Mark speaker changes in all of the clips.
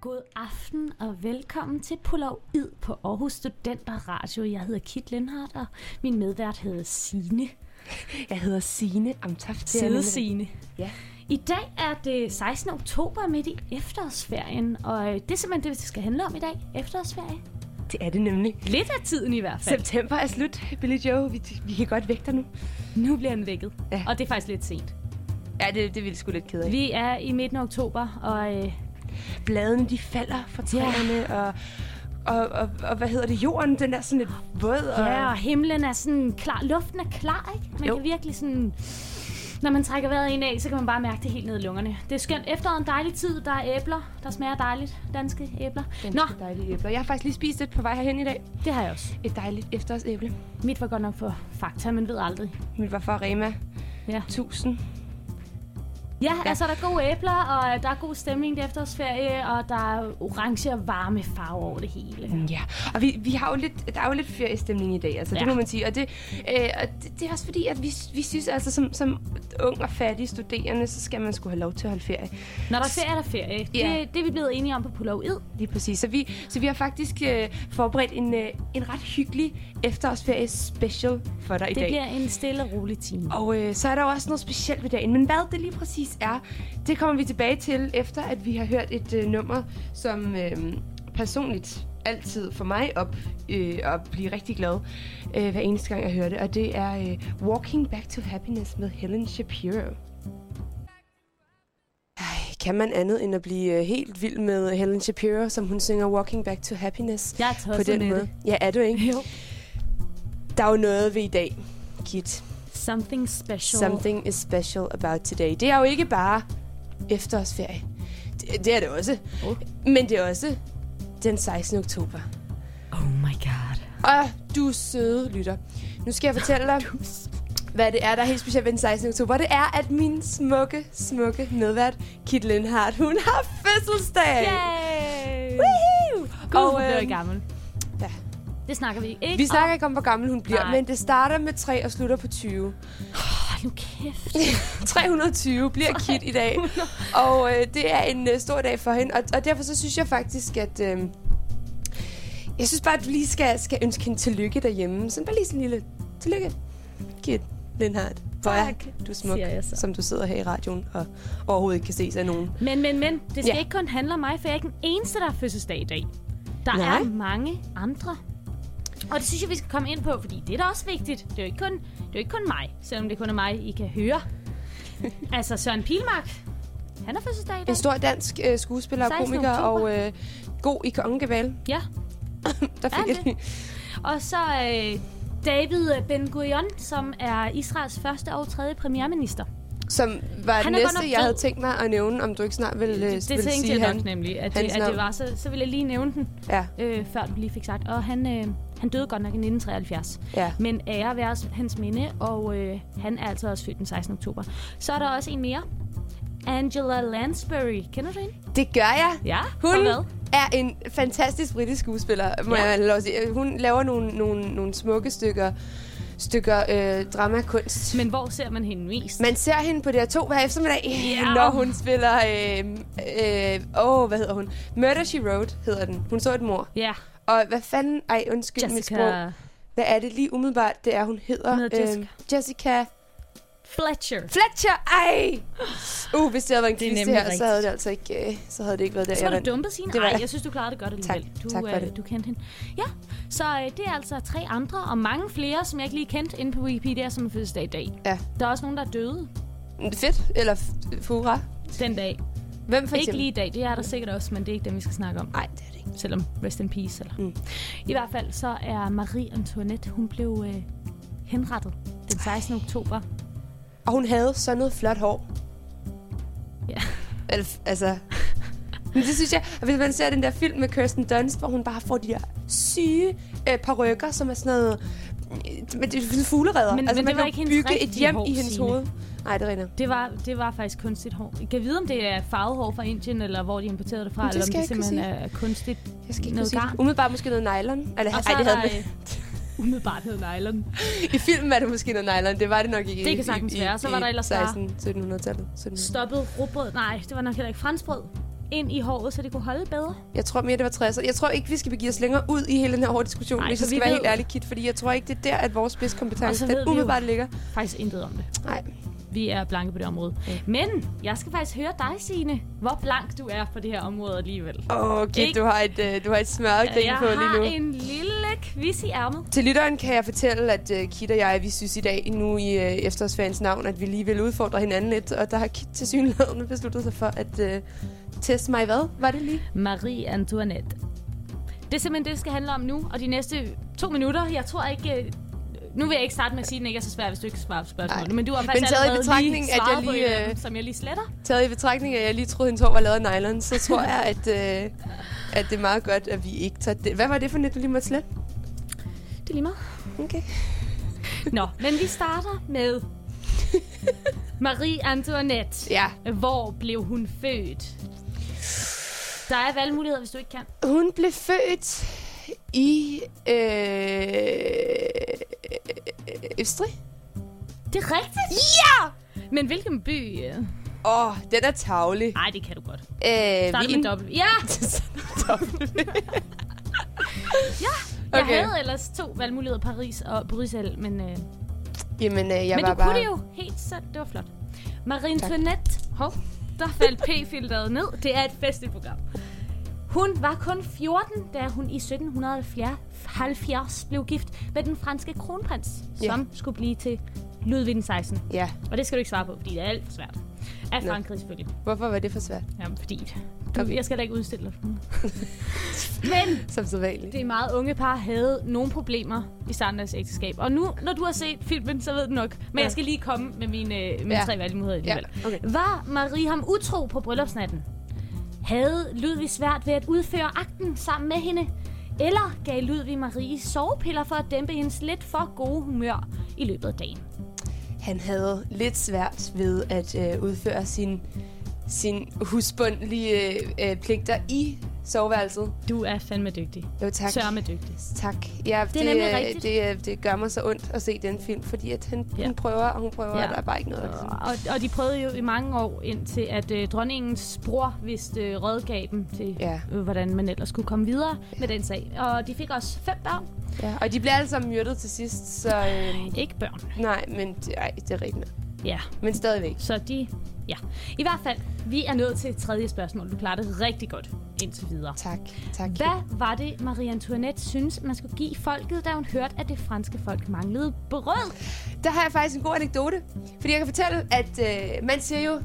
Speaker 1: God aften og velkommen til Id på Aarhus Studenter Radio. Jeg hedder Kit Lindhardt, og min medvært hedder Sine.
Speaker 2: Jeg hedder Sine Amtaft.
Speaker 1: Side Sine.
Speaker 2: Ja.
Speaker 1: I dag er det 16. oktober midt i efterårsferien, og det er simpelthen det, vi skal handle om i dag. Efterårsferie.
Speaker 2: Det er det nemlig.
Speaker 1: Lidt af tiden i hvert fald.
Speaker 2: September er slut, Billy Joe. Vi, vi kan godt vække dig nu.
Speaker 1: Nu bliver han vækket,
Speaker 2: Ja.
Speaker 1: og det er faktisk lidt sent.
Speaker 2: Ja, det, det er vi sgu lidt ked af.
Speaker 1: Vi er i midten af oktober, og øh,
Speaker 2: Bladene, de falder fra træerne, og, og, og, og, hvad hedder det, jorden, den er sådan lidt våd. Og,
Speaker 1: Ja, og himlen er sådan klar. Luften er klar, ikke? Man
Speaker 2: Jo.
Speaker 1: kan virkelig sådan... Når man trækker vejret ind af, så kan man bare mærke det helt ned i lungerne. Det er skønt. Efter en dejlig tid, der er æbler, der smager dejligt. Danske æbler.
Speaker 2: Den
Speaker 1: Nå,
Speaker 2: dejlige æbler. Jeg har faktisk lige spist et på vej herhen i dag.
Speaker 1: det har jeg også.
Speaker 2: Et dejligt efterårsæble.
Speaker 1: Mit var godt nok for fakta, man ved aldrig.
Speaker 2: Mit var fra Rema.
Speaker 1: Ja.
Speaker 2: 1000.
Speaker 1: Ja, ja, altså der er gode æbler, og øh, der er god stemning det efterårsferie, og der er orange og varme farver over det hele.
Speaker 2: Ja, og vi, vi har jo lidt, der er jo lidt feriestemning i dag, altså ja. Det må man sige. Og, det, øh, og det, det er også fordi, at vi, vi synes altså, som, som ung og fattig studerende, så skal man skulle have lov til at holde ferie.
Speaker 1: Når der er ferie, er der ferie.
Speaker 2: Ja.
Speaker 1: Det, det er vi blevet enige om på Pulau Id.
Speaker 2: Lige præcis. Så vi, så vi har faktisk øh, forberedt en, øh, en ret hyggelig efterårsferie special for dig i
Speaker 1: Det
Speaker 2: dag.
Speaker 1: bliver en stille og rolig time.
Speaker 2: Og øh, så er der jo også noget specielt ved dagen. Men hvad det lige præcis er, det kommer vi tilbage til, efter at vi har hørt et øh, nummer, som øh, personligt altid for mig op øh, og blive rigtig glad øh, hver eneste gang, jeg hører det. Og det er øh, Walking Back to Happiness med Helen Shapiro. Kan man andet end at blive øh, helt vild med Helen Shapiro, som hun synger Walking Back to Happiness
Speaker 1: Jeg er
Speaker 2: på den måde?
Speaker 1: det.
Speaker 2: Ja, er du ikke?
Speaker 1: Jo.
Speaker 2: Der er jo noget ved i dag, Kit.
Speaker 1: Something special.
Speaker 2: Something is special about today. Det er jo ikke bare efterårsferie. Det, det er det også.
Speaker 1: Oh.
Speaker 2: Men det er også den 16. oktober.
Speaker 1: Oh my god.
Speaker 2: Og du søde lytter. Nu skal jeg fortælle dig, hvad det er, der er helt specielt ved den 16. oktober. Det er, at min smukke, smukke medvært, Kit Lindhardt, hun har fødselsdag.
Speaker 1: Yay!
Speaker 2: Woohoo!
Speaker 1: Gud,
Speaker 2: Og,
Speaker 1: hun
Speaker 2: øhm,
Speaker 1: gammel.
Speaker 2: ja.
Speaker 1: Det snakker vi ikke
Speaker 2: Vi snakker ikke om, hvor gammel hun bliver,
Speaker 1: Nej.
Speaker 2: men det starter med 3 og slutter på 20.
Speaker 1: Hold nu kæft.
Speaker 2: 320 bliver Kit i dag. Og øh, det er en øh, stor dag for hende. Og, og derfor så synes jeg faktisk, at... Øh, jeg synes bare, at du lige skal, skal ønske hende tillykke derhjemme. Sådan bare lige sådan en lille tillykke. Kit Lindhardt.
Speaker 1: Tak,
Speaker 2: du er smuk, som du sidder her i radioen og overhovedet ikke kan ses af nogen.
Speaker 1: Men, men, men, det skal
Speaker 2: ja.
Speaker 1: ikke kun handle om mig, for jeg er ikke den eneste, der har fødselsdag i dag. Der
Speaker 2: Nej.
Speaker 1: er mange andre. Og det synes jeg, vi skal komme ind på, fordi det er da også vigtigt. Det er jo ikke kun, det er ikke kun mig, selvom det kun er mig, I kan høre. altså Søren Pilmark, han har fødselsdag i dag.
Speaker 2: En stor dansk øh, skuespiller og
Speaker 1: 16.
Speaker 2: komiker og øh, god i kongegebal.
Speaker 1: Ja,
Speaker 2: Der fik
Speaker 1: Er
Speaker 2: jeg lige.
Speaker 1: og så øh, David Ben Gurion, som er Israels første og tredje premierminister.
Speaker 2: Som var
Speaker 1: Han
Speaker 2: det næste,
Speaker 1: nok
Speaker 2: jeg havde tænkt mig at nævne, om du ikke snart vil, øh,
Speaker 1: Det, det
Speaker 2: vil
Speaker 1: tænkte
Speaker 2: sige
Speaker 1: jeg nok
Speaker 2: han.
Speaker 1: nemlig, at, det, at det var, så, så ville jeg lige nævne den,
Speaker 2: Ja,
Speaker 1: øh, før du lige fik sagt. Og han, øh, han døde godt nok i 1973.
Speaker 2: ja.
Speaker 1: Men ære være hans minde, og øh, han er altså også født den 16. oktober. Så er der også en mere. Angela Lansbury. Kender du hende?
Speaker 2: Det gør jeg.
Speaker 1: Ja.
Speaker 2: Hun er en fantastisk britisk skuespiller, må
Speaker 1: Ja.
Speaker 2: ja. jeg lov at sige. Hun laver nogle, nogle, nogle smukke stykker, stykker øh, dramakunst.
Speaker 1: Men hvor ser man hende mest?
Speaker 2: Man ser hende på DR2 hver eftermiddag,
Speaker 1: Ja.
Speaker 2: når hun spiller... Øh, øh, åh, hvad hedder hun? Murder, She Wrote hedder den. Hun så et mor.
Speaker 1: Ja,
Speaker 2: Og hvad fanden... Ej, undskyld mit sprog.
Speaker 1: Jessica
Speaker 2: Hvad er det lige umiddelbart, det er, hun hedder?
Speaker 1: Hun hedder Jessica.
Speaker 2: Øh, Jessica
Speaker 1: Fletcher.
Speaker 2: Fletcher. Ej! Uh, hvis det havde været en
Speaker 1: Det er
Speaker 2: quiz det
Speaker 1: nemlig
Speaker 2: her, så havde det altså ikke, øh, så havde det ikke været der,
Speaker 1: Så
Speaker 2: jeg
Speaker 1: var du
Speaker 2: vandt.
Speaker 1: dumpet, Signe?
Speaker 2: Det var
Speaker 1: Nej,
Speaker 2: jeg.
Speaker 1: jeg synes, du klarede det godt alligevel.
Speaker 2: Tak.
Speaker 1: Du,
Speaker 2: Tak for
Speaker 1: øh,
Speaker 2: det.
Speaker 1: du kendte hende. Ja, så øh, det er altså tre andre, og mange flere, som jeg ikke lige kendte inde på Wikipedia, som er fødselsdag i dag.
Speaker 2: Ja.
Speaker 1: Der er også nogen, der er døde
Speaker 2: Fedt. Eller fura.
Speaker 1: den dag.
Speaker 2: Hvem for
Speaker 1: Ikke lige i dag, det er der sikkert også, men det er ikke dem, vi skal snakke om.
Speaker 2: Nej, det er det ikke.
Speaker 1: Selvom rest in peace. Eller.
Speaker 2: Mm.
Speaker 1: I hvert fald så er Marie Antoinette, hun blev øh, henrettet den 16. oktober.
Speaker 2: Og hun havde sådan noget flot hår.
Speaker 1: Ja.
Speaker 2: Al- Altså... Men det synes jeg, og hvis man ser den der film med Kirsten Dunst, hvor hun bare får de der syge øh, parrykker, som er sådan noget... øh, Men det er fugleredder.
Speaker 1: Men-
Speaker 2: altså,
Speaker 1: men
Speaker 2: man
Speaker 1: det var
Speaker 2: kan
Speaker 1: ikke
Speaker 2: bygge et hjem
Speaker 1: hår,
Speaker 2: i hendes
Speaker 1: Signe.
Speaker 2: hoved. Nej, det er rigtigt.
Speaker 1: Det var, det var faktisk kunstigt hår. Jeg kan vide, om det er farvet hår fra Indien, eller hvor de importerede det fra,
Speaker 2: det
Speaker 1: eller om det simpelthen er kunstigt.
Speaker 2: Jeg skal ikke
Speaker 1: Noget garn.
Speaker 2: Umiddelbart måske noget nylon. Eller,
Speaker 1: Og
Speaker 2: ej, det havde
Speaker 1: der, umiddelbart noget nylon.
Speaker 2: I filmen er det måske noget nylon. Det var det nok ikke
Speaker 1: Det kan sagtens
Speaker 2: i,
Speaker 1: være. Så var der ellers bare-
Speaker 2: 16 1700-tallet. 1700.
Speaker 1: Stoppet rugbrød. Nej, det var nok heller ikke franskbrød. ind i håret, så det kunne holde bedre?
Speaker 2: Jeg tror mere, det var 60'er. Jeg tror ikke, vi skal begive os længere ud i hele den her hårde diskussion,
Speaker 1: Nej,
Speaker 2: hvis jeg skal
Speaker 1: vi
Speaker 2: være
Speaker 1: ved-
Speaker 2: helt ærlig, Kit. Fordi jeg tror ikke, det er der, at vores spidskompetence
Speaker 1: ved
Speaker 2: den umiddelbart ligger.
Speaker 1: Faktisk intet om det.
Speaker 2: Nej.
Speaker 1: Vi er blanke på det område. Men jeg skal faktisk høre dig, Signe, hvor blank du er på det her område alligevel.
Speaker 2: Åh, oh,
Speaker 1: Ikke-
Speaker 2: du har et, uh, du har et smørret grin
Speaker 1: Jeg
Speaker 2: på lige
Speaker 1: har
Speaker 2: nu.
Speaker 1: en lille quiz i ærmet.
Speaker 2: Til lytteren kan jeg fortælle, at uh, Kit og jeg, vi synes i dag, nu i uh, efterårsfans navn, at vi lige vil udfordre hinanden lidt. Og der har Kit til synligheden besluttet sig for at uh, teste mig hvad? Var det lige?
Speaker 1: Marie Antoinette. Det er simpelthen det, det skal handle om nu, og de næste to minutter. Jeg tror ikke... øh, Nu vil jeg ikke starte med at sige, at den ikke er så svær, hvis du ikke kan svare på spørgsmålet. Men du har faktisk
Speaker 2: Men taget i betragtning,
Speaker 1: lige
Speaker 2: at jeg
Speaker 1: på
Speaker 2: lige,
Speaker 1: af
Speaker 2: øh,
Speaker 1: som jeg lige sletter.
Speaker 2: Taget i betragtning, at jeg lige troede, hendes hår var lavet af nylon, så tror jeg, at, uh, at det er meget godt, at vi ikke tager det. Hvad var det for net, du lige måtte slette?
Speaker 1: Det er lige meget.
Speaker 2: Okay.
Speaker 1: Nå, men vi starter med Marie Antoinette.
Speaker 2: Ja,
Speaker 1: Hvor blev hun født? Der er valgmuligheder, hvis du ikke kan.
Speaker 2: hun blev født i øh, Østrig.
Speaker 1: Det er rigtigt.
Speaker 2: Ja!
Speaker 1: Men hvilken by? øh?
Speaker 2: Åh, oh, den er tavlig.
Speaker 1: Nej, det kan du godt.
Speaker 2: Øh, Wien.
Speaker 1: med dobbelt. Ja! Jeg
Speaker 2: Okay.
Speaker 1: havde ellers to valgmuligheder, Paris og Bruxelles, men, øh,
Speaker 2: Jamen, øh, jeg
Speaker 1: men
Speaker 2: var
Speaker 1: du
Speaker 2: bare...
Speaker 1: kunne det jo helt selv. Det var flot. Marie Antoinette. Hov, der faldt P-filteret ned. Det er et festligt program. Hun var kun 14, da hun i 1770 blev gift med den franske kronprins,
Speaker 2: Ja.
Speaker 1: som skulle blive til Ludvig den 16.
Speaker 2: Ja,
Speaker 1: Og det skal du ikke svare på, fordi det er alt for svært. Af
Speaker 2: Nå.
Speaker 1: Frankrig selvfølgelig.
Speaker 2: hvorfor var det for svært?
Speaker 1: Jamen, fordi... Du, jeg skal da ikke udstille dig. Men
Speaker 2: Som så vanligt.
Speaker 1: det meget unge par havde nogle problemer i starten af deres ægteskab. Og nu, når du har set filmen, så ved du nok. Men
Speaker 2: Ja.
Speaker 1: jeg skal lige komme med mine, mine
Speaker 2: Ja.
Speaker 1: tre valgmuligheder
Speaker 2: Ja,
Speaker 1: alligevel.
Speaker 2: okay.
Speaker 1: Var Marie ham utro på bryllupsnatten? Havde Ludvig svært ved at udføre akten sammen med hende? Eller gav Ludvig Marie sovepiller for at dæmpe hendes lidt for gode humør i løbet af dagen?
Speaker 2: Han havde lidt svært ved at øh, udføre sin, sin husbundlige øh, øh, pligter i soveværelset.
Speaker 1: Du er fandme dygtig.
Speaker 2: Jo, tak.
Speaker 1: Sørme dygtig.
Speaker 2: Tak. Ja,
Speaker 1: Det er nemlig
Speaker 2: øh. Det, øh, det gør mig så ondt at se den film, fordi at han,
Speaker 1: Ja.
Speaker 2: hun prøver, og hun prøver,
Speaker 1: Ja.
Speaker 2: og der er bare ikke noget.
Speaker 1: Og, og de prøvede jo i mange år indtil, at øh, dronningens bror vist øh, rådgav dem til,
Speaker 2: Ja.
Speaker 1: øh, hvordan man ellers skulle komme videre med den sag. Og de fik også fem børn.
Speaker 2: Ja. Og de bliver alle sammen myrdet til sidst, så... Øh,
Speaker 1: Ikke børn.
Speaker 2: nej, men det, ej, det er rigtigt.
Speaker 1: Ja,
Speaker 2: Men stadigvæk.
Speaker 1: så de... Ja. I hvert fald, vi er nået til tredje spørgsmål. Du klarer det rigtig godt indtil videre.
Speaker 2: Tak. Tak.
Speaker 1: Hvad var det, Marie Antoinette synes, man skulle give folket, da hun hørte, at det franske folk manglede brød?
Speaker 2: Der har jeg faktisk en god anekdote. Fordi jeg kan fortælle, at øh, man siger jo,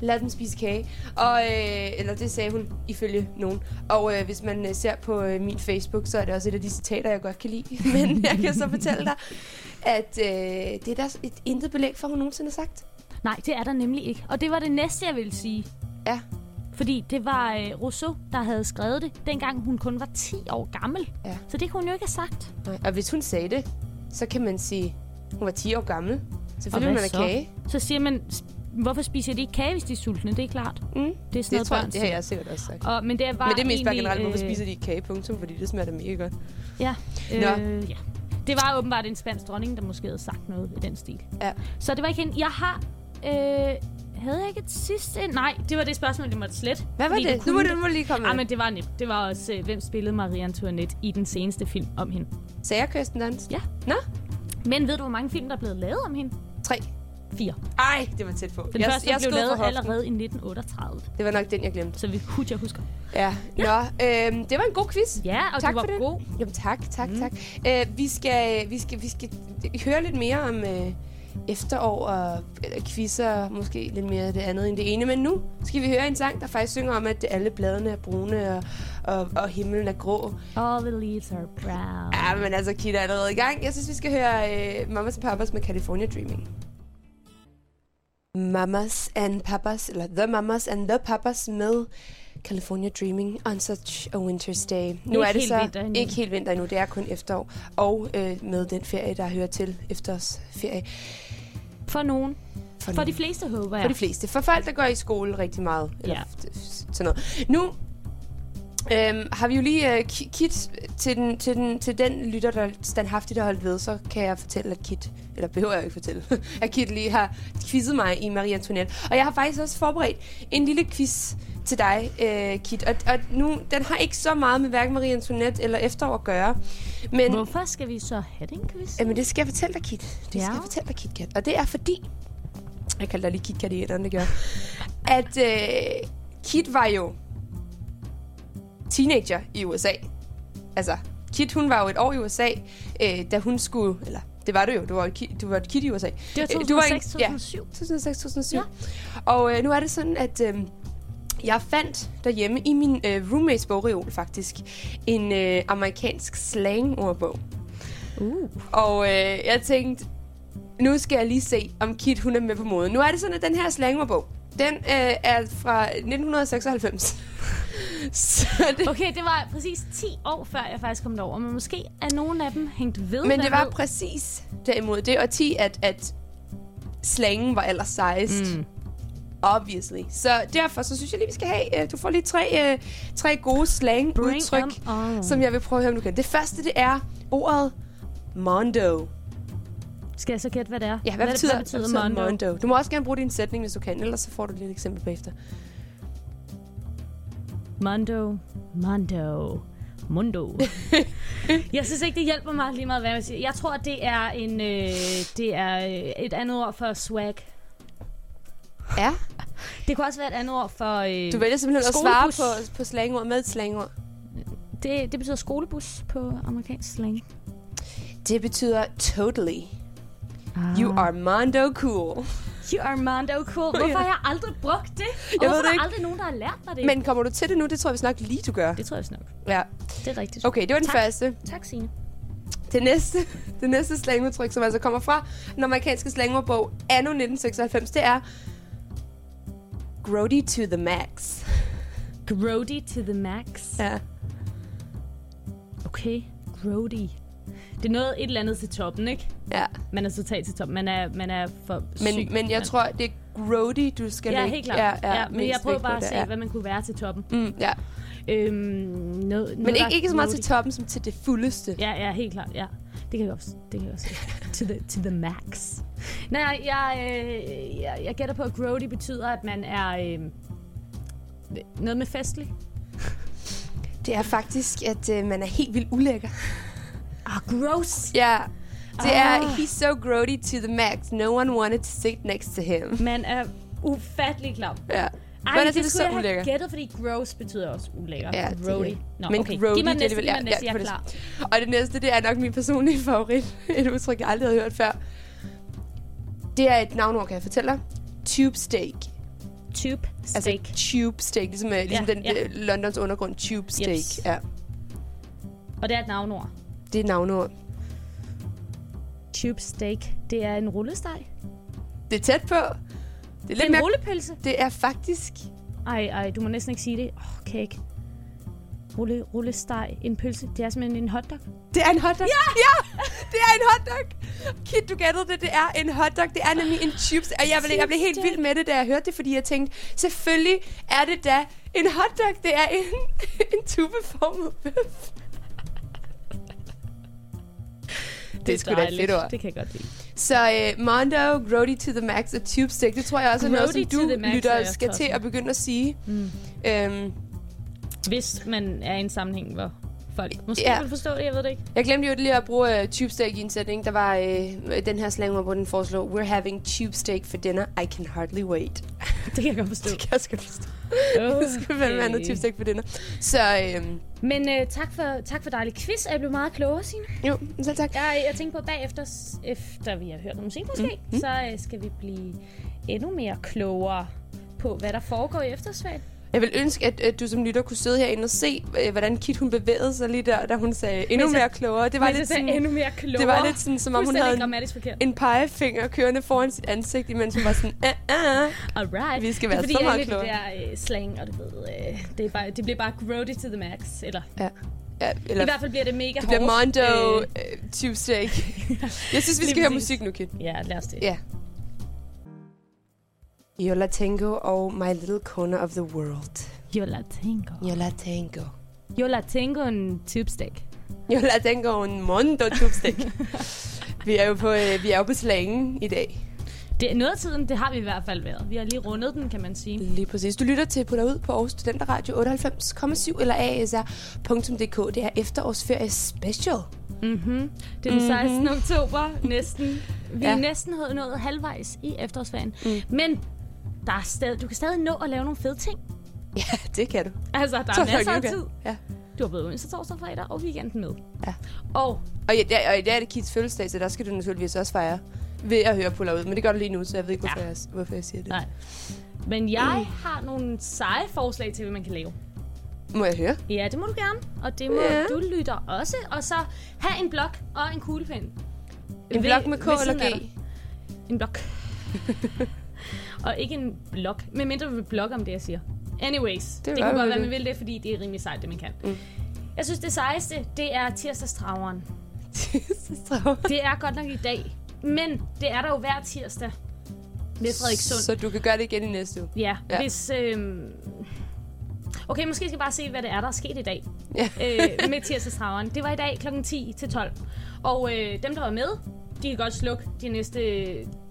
Speaker 2: lad dem spise kage. Og, øh, eller det sagde hun, ifølge nogen. Og øh, hvis man øh, ser på øh, min Facebook, så er det også et af de citater, jeg godt kan lide. Men jeg kan så fortælle dig, at øh, det er der et intet belæg for, hun nogensinde har sagt.
Speaker 1: Nej, det er der nemlig ikke. Og det var det næste, jeg ville sige.
Speaker 2: Ja.
Speaker 1: Fordi det var øh, Rousseau, der havde skrevet det, dengang hun kun var 10 år gammel.
Speaker 2: Ja.
Speaker 1: Så det kunne hun jo ikke have sagt.
Speaker 2: Nej. Og hvis hun sagde det, så kan man sige, hun var 10 år gammel. Selvfølgelig man
Speaker 1: så?
Speaker 2: kage.
Speaker 1: Så siger man, "S- hvorfor spiser de ikke kage, hvis de er sultne? Det er klart.
Speaker 2: Mm.
Speaker 1: Det er sådan
Speaker 2: Det
Speaker 1: noget,
Speaker 2: tror
Speaker 1: børn
Speaker 2: det har jeg sikkert også sagt.
Speaker 1: Og, men det var
Speaker 2: Men det er mest bare
Speaker 1: egentlig,
Speaker 2: generelt, hvorfor
Speaker 1: øh,
Speaker 2: spiser de ikke kage, punktum, fordi det smager da mega godt.
Speaker 1: Ja,
Speaker 2: Nå.
Speaker 1: øh, ja. Det var åbenbart en spansk dronning, der måske havde sagt noget i den stil.
Speaker 2: Ja.
Speaker 1: Så det var ikke hende. Jeg har... Øh, havde jeg ikke et sidste? Nej, det var det spørgsmål, jeg måtte slet.
Speaker 2: Hvad var det? Nu må du, må lige komme med.
Speaker 1: men det var nemt. Det var også, øh, hvem spillede Marie Antoinette i den seneste film om hende.
Speaker 2: Sagde jeg Kirsten Dunst?
Speaker 1: Ja.
Speaker 2: Nå,
Speaker 1: Men ved du, hvor mange film, der er blevet lavet om hende?
Speaker 2: tre.
Speaker 1: Fire.
Speaker 2: Ej, det var tæt på.
Speaker 1: Den
Speaker 2: jeg,
Speaker 1: første
Speaker 2: jeg
Speaker 1: blev lavet allerede i 1938.
Speaker 2: Det var nok den, jeg glemte.
Speaker 1: Så vi hudt, jeg husker.
Speaker 2: Ja. ja. Nå, øhm, det var en god quiz.
Speaker 1: Ja, og
Speaker 2: Tak
Speaker 1: du var
Speaker 2: for det.
Speaker 1: god.
Speaker 2: Jamen tak, tak,
Speaker 1: mm.
Speaker 2: tak. Øh, vi, skal, vi, skal, vi skal høre lidt mere om øh, efterår og eller quizzer, måske lidt mere det andet end det ene. Men nu skal vi høre en sang, der faktisk synger om, at alle bladene er brune og, og, og himlen er grå.
Speaker 1: All the leaves are brown.
Speaker 2: Ja, men altså, Kit er allerede i gang. Jeg synes, vi skal høre øh, Mamas and Papas med California Dreaming. Mamas and Papas, eller The Mamas and The Papas med California Dreaming on such a winter's day. Nu
Speaker 1: Ikke
Speaker 2: er det så
Speaker 1: vinter
Speaker 2: ikke helt vinter endnu, det er kun efterår. Og øh, med den ferie, der hører til efterårsferie.
Speaker 1: For nogen.
Speaker 2: For,
Speaker 1: For
Speaker 2: nu-
Speaker 1: de fleste, håber jeg.
Speaker 2: for de fleste. For folk, der går i skole rigtig meget. Eller
Speaker 1: Ja.
Speaker 2: sådan noget. Nu Øhm, har vi jo lige uh, Kit til den, til, den, til den lytter, der standhaftigt har holdt ved, så kan jeg fortælle, at Kit, eller behøver jeg ikke fortælle, at Kit lige har quizzet mig i Marie Antoinette. Og jeg har faktisk også forberedt en lille quiz til dig, uh, Kit. Og, og nu, den har ikke så meget med hverken Marie Antoinette eller efterår at gøre. Men,
Speaker 1: Hvorfor skal vi så have den quiz?
Speaker 2: Jamen, det skal jeg fortælle dig, Kit. Det ja. skal jeg fortælle dig, Kit Kat. Og det er fordi... Jeg kalder dig lige Kit Kat i det gør. At øh, Kit var jo teenager i USA. Altså, Kit, hun var jo et år i USA, øh, da hun skulle... Eller, det var du jo. Du var, et du var et kid i USA.
Speaker 1: Det var
Speaker 2: Øh, du var en-
Speaker 1: 2006-2007.
Speaker 2: Ja, 2006-2007. Og øh, nu er det sådan, at øh, jeg fandt derhjemme i min øh, roommates bogreol faktisk en øh, amerikansk slang-ordbog.
Speaker 1: Uh.
Speaker 2: Og øh, jeg tænkte, nu skal jeg lige se, om Kit hun er med på moden. Nu er det sådan, at den her slangerbog, den øh, er fra 1996. Så det,
Speaker 1: Okay, det var præcis 10 år før jeg faktisk kom derover, men måske er nogen af dem hængt ved.
Speaker 2: men det var
Speaker 1: ved?
Speaker 2: præcis derimod det årti, at, at slangen var allersejest. Mm. Obviously. Så derfor så synes jeg lige, vi skal have... Uh, du får lige tre, uh, tre gode slang-udtryk, som jeg vil prøve at høre, om du kan. Det første, det er ordet mondo.
Speaker 1: Skal jeg så gætte, hvad det er?
Speaker 2: Ja, hvad, betyder,
Speaker 1: hvad betyder mondo?
Speaker 2: mondo? Du må også gerne bruge din sætning, hvis du kan, ellers så får du lige et eksempel bagefter.
Speaker 1: Mondo. Mondo. Mundo. jeg synes ikke, det hjælper mig lige meget, hvad jeg siger. Jeg tror, det er, en, øh, det er øh, et andet ord for swag.
Speaker 2: Ja.
Speaker 1: Det kunne også være et andet ord for... Øh,
Speaker 2: Du vælger simpelthen at svare
Speaker 1: Skolebus.
Speaker 2: på, på slangord med et slangord.
Speaker 1: det, det betyder skolebus på amerikansk slang.
Speaker 2: Det betyder totally.
Speaker 1: Ah.
Speaker 2: You are mondo cool.
Speaker 1: You are Mondo cool. Hvorfor har jeg aldrig brugt det? Og
Speaker 2: Jeg
Speaker 1: hvorfor
Speaker 2: det
Speaker 1: er der aldrig nogen, der har lært mig det?
Speaker 2: Men kommer du til det nu? Det tror jeg, vi nok lige, du gør.
Speaker 1: Det tror jeg nok.
Speaker 2: Ja.
Speaker 1: Det er rigtigt.
Speaker 2: Okay, det var den
Speaker 1: Tak.
Speaker 2: første.
Speaker 1: Tak, Signe.
Speaker 2: Det næste, det næste slangudtryk, som altså kommer fra den amerikanske slangordbog anno 1996, det er grody to the max.
Speaker 1: Grody to the max.
Speaker 2: Ja.
Speaker 1: Okay, grody. Det er noget et eller andet til toppen, ikke?
Speaker 2: ja.
Speaker 1: Man er totalt til toppen. Man er, man er for
Speaker 2: Men,
Speaker 1: syg.
Speaker 2: men jeg
Speaker 1: Man-
Speaker 2: tror, det er grody, du skal
Speaker 1: Ja,
Speaker 2: lægge.
Speaker 1: helt klart. Ja, ja, men
Speaker 2: mest
Speaker 1: jeg prøver bare at se,
Speaker 2: ja.
Speaker 1: hvad man kunne være til toppen.
Speaker 2: Mm, ja.
Speaker 1: Øhm, noget,
Speaker 2: Men
Speaker 1: noget,
Speaker 2: ikke,
Speaker 1: der
Speaker 2: ikke så meget
Speaker 1: grody.
Speaker 2: til toppen, som til det fuldeste.
Speaker 1: Ja, ja, helt klart, ja. Det kan jeg også, det kan jeg også to, the, to the max. Nej, jeg, øh, jeg, jeg gætter på, at grody betyder, at man er øh, noget med festlig.
Speaker 2: Det er faktisk, at øh, man er helt vildt ulækker.
Speaker 1: Ah, gross.
Speaker 2: Ja. Det er,
Speaker 1: Ah.
Speaker 2: he's so grody to the max. No one wanted to sit next to him.
Speaker 1: Man er ufattelig klam.
Speaker 2: Ja.
Speaker 1: Ej,
Speaker 2: er
Speaker 1: det,
Speaker 2: det
Speaker 1: det
Speaker 2: så
Speaker 1: skulle jeg
Speaker 2: ulækker?
Speaker 1: have gættet, fordi gross betyder også ulækker.
Speaker 2: Ja, det
Speaker 1: grody.
Speaker 2: det.
Speaker 1: Nå,
Speaker 2: Men
Speaker 1: okay.
Speaker 2: grody,
Speaker 1: Giv mig
Speaker 2: det
Speaker 1: næste,
Speaker 2: alligevel-
Speaker 1: giv mig næste,
Speaker 2: ja,
Speaker 1: jeg er
Speaker 2: det-
Speaker 1: klar.
Speaker 2: Og det næste, det er nok min personlige favorit. Et udtryk, jeg aldrig havde hørt før. Det er et navnord, kan jeg fortælle dig. Tube steak.
Speaker 1: Tube
Speaker 2: Altså
Speaker 1: steak.
Speaker 2: tube steak, ligesom, ja, ligesom
Speaker 1: Ja,
Speaker 2: den
Speaker 1: ja.
Speaker 2: øh, Londons undergrund tube steak.
Speaker 1: Jeps.
Speaker 2: Ja,
Speaker 1: Og det er et navnord.
Speaker 2: Det er et navnord.
Speaker 1: Tube steak. Det er en rullesteg.
Speaker 2: Det er tæt på. Det er
Speaker 1: Det
Speaker 2: lidt
Speaker 1: er en
Speaker 2: mere...
Speaker 1: rullepølse.
Speaker 2: Det er faktisk...
Speaker 1: Ej, ej, du må næsten ikke sige det. Åh, oh, cake. Rulle, rullesteg, en pølse. Det er simpelthen en hotdog.
Speaker 2: Det er en hotdog. Ja! ja! Det er en hotdog. Kid, du gættede det. Det er en hotdog. Det er nemlig en tube Og jeg blev, jeg blev helt vild med det, da jeg hørte det, fordi jeg tænkte, selvfølgelig er det da en hotdog. Det er en, en tubeformet bøf. Det er sgu da et fedt ord.
Speaker 1: Det kan jeg godt lide.
Speaker 2: Så uh, Mondo, Grody to the Max og Tube Stick, det tror jeg også er noget, som du
Speaker 1: max er
Speaker 2: lytter skal til at begynde at sige.
Speaker 1: Mm.
Speaker 2: Øhm,
Speaker 1: Hvis man er i en sammenhæng, hvor folk måske
Speaker 2: Ja.
Speaker 1: vil forstå det, jeg ved det ikke.
Speaker 2: jeg glemte jo lige at bruge uh, tube steak i en sætning. Der var uh, den her slang, hvor den foreslår, We're having tube steak for dinner. I can hardly wait.
Speaker 1: Det kan jeg godt forstå.
Speaker 2: Det kan jeg sgu forstå.
Speaker 1: Okay.
Speaker 2: Det skal være andet tube steak for dinner. Så øhm,
Speaker 1: Men øh, tak, for, tak for dejlig quiz, og jeg blev meget klogere, Signe.
Speaker 2: jo, selv tak.
Speaker 1: Jeg, jeg tænker på, at bagefter, efter vi har hørt noget musik måske, mm. så øh, skal vi blive endnu mere klogere på, hvad der foregår i eftersvalg.
Speaker 2: Jeg vil ønske, at, at du som lytter kunne sidde herinde og se, øh, hvordan Kit hun bevægede sig lige der, da hun sagde endnu mere klogere. Det var, lidt sådan,
Speaker 1: endnu mere klogere.
Speaker 2: det var lidt sådan, som om hun havde en, en pegefinger kørende foran sit ansigt, imens hun var sådan, ah, ah.
Speaker 1: Alright.
Speaker 2: Vi skal
Speaker 1: det
Speaker 2: være
Speaker 1: er, fordi
Speaker 2: så meget
Speaker 1: jeg er
Speaker 2: klogere.
Speaker 1: lidt det der øh, slang, og du ved, øh, det, er bare, det bliver bare grody to the max. Eller,
Speaker 2: Ja. ja
Speaker 1: I
Speaker 2: eller,
Speaker 1: hvert fald bliver det mega
Speaker 2: det bliver
Speaker 1: hårdt.
Speaker 2: Mondo
Speaker 1: Øh,
Speaker 2: steak. Jeg synes, vi skal høre musik nu, Kit.
Speaker 1: ja, lad os det.
Speaker 2: Ja. Yola Tango og My Little Corner of the World.
Speaker 1: Yola Tango.
Speaker 2: Yola Tango.
Speaker 1: Yo la tengo en tubestick.
Speaker 2: Jo, la tengo un mondo tubstick. vi er jo på, øh, vi er jo på slangen i dag.
Speaker 1: Det er noget af tiden, det har vi i hvert fald været. Vi har lige rundet den, kan man sige.
Speaker 2: Lige præcis. Du lytter til Putter ud på Aarhus Studenterradio 98,7 eller asr.dk. Det er efterårsferie special.
Speaker 1: Mm-hmm. Det er den
Speaker 2: Mhm.
Speaker 1: 16. oktober, næsten. Vi
Speaker 2: Ja.
Speaker 1: er næsten nået halvvejs i efterårsferien.
Speaker 2: Mm.
Speaker 1: Men der er stadig, du kan stadig nå at lave nogle fede ting.
Speaker 2: Ja, det kan du.
Speaker 1: Altså, der er masser af tid.
Speaker 2: Ja.
Speaker 1: Du har både onsdag, torsdag, fredag og weekenden med.
Speaker 2: Ja.
Speaker 1: Og
Speaker 2: Og, i dag, og i dag er det Kits fødselsdag, så der skal du naturligvis også fejre ved at høre Puller ud. Men det gør du lige nu, så jeg ved ikke, hvorfor,
Speaker 1: Ja.
Speaker 2: jeg, hvorfor jeg siger det.
Speaker 1: Nej. Men jeg har nogle seje forslag til, hvad man kan lave.
Speaker 2: Må jeg høre?
Speaker 1: Ja, det må du gerne. Og det må
Speaker 2: Ja.
Speaker 1: du lytter også. Og så have en blok og en kuglepen.
Speaker 2: En blok med K eller G?
Speaker 1: En blok. og ikke en blok. Medmindre du vil blokke om det, jeg siger. Anyways. Det, det kunne godt være, man vil det, fordi det er rimelig sejt, det man kan.
Speaker 2: Mm.
Speaker 1: Jeg synes, det sejeste, det er tirsdagstraveren.
Speaker 2: så,
Speaker 1: Det er godt nok i dag. Men det er der jo hver tirsdag. Ved Frederikssund.
Speaker 2: så du kan gøre det igen i næste uge.
Speaker 1: Ja,
Speaker 2: Ja.
Speaker 1: hvis... Øhm... Okay, måske skal jeg bare se, hvad det er, der er sket i dag
Speaker 2: Ja.
Speaker 1: øh, med tirsdagstraveren. Det var i dag kl. 10 til 12. Og øh, dem, der var med, de kan godt slukke de næste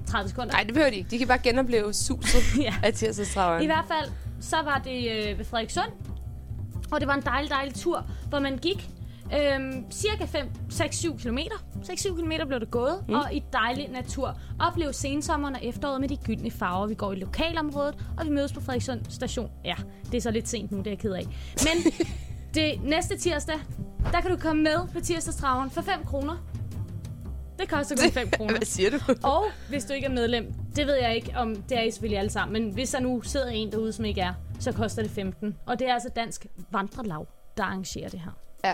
Speaker 1: 30 sekunder.
Speaker 2: Nej, det behøver de ikke. De kan bare genopleve suset
Speaker 1: Ja.
Speaker 2: af tirsdagstraveren.
Speaker 1: I hvert fald, så var det øh, ved Frederikssund. Og det var en dejlig, dejlig tur, hvor man gik øhm, cirka 5-6-7 km. 6-7 km blev det gået, mm. og i dejlig natur. Oplev sensommeren og efteråret med de gyldne farver. Vi går i lokalområdet, og vi mødes på Frederikssund station. Ja, det er så lidt sent nu, det er jeg ked af. Men det næste tirsdag, der kan du komme med på tirsdagstraveren for 5 kroner. Det koster kun 5 kroner.
Speaker 2: Hvad siger du?
Speaker 1: Og hvis du ikke er medlem, det ved jeg ikke, om det er I selvfølgelig alle sammen, men hvis der nu sidder en derude, som ikke er, så koster det 15. Og det er altså Dansk Vandrelag, der arrangerer det her.
Speaker 2: Ja.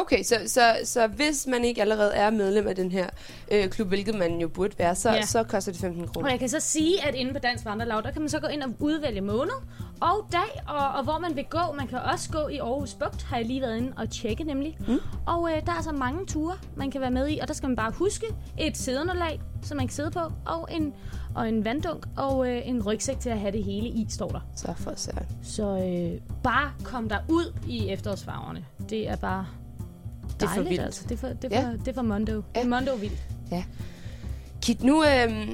Speaker 2: Okay, så, så, så hvis man ikke allerede er medlem af den her øh, klub, hvilket man jo burde være, så,
Speaker 1: Ja.
Speaker 2: så koster det 15
Speaker 1: Og
Speaker 2: kroner.
Speaker 1: jeg kan så sige, at inde på Dansk Vandrelag, der kan man så gå ind og udvælge måned og dag, og, og hvor man vil gå. Man kan også gå i Aarhus Bugt, har jeg lige været inde og tjekke nemlig. Mm. Og øh, der er så mange ture, man kan være med i, og der skal man bare huske et sædeunderlag, som man kan sidde på, og en, og en vanddunk, og øh, en rygsæk til at have det hele i, står der.
Speaker 2: Så for søren.
Speaker 1: Så øh, bare kom der ud i efterårsfarverne. Det er bare
Speaker 2: Det er for vildt.
Speaker 1: Altså. Det er for, det er
Speaker 2: Ja.
Speaker 1: for, det er for Mondo. Ja. Det
Speaker 2: Ja.
Speaker 1: er Mondo vildt.
Speaker 2: Kit, nu... Øh,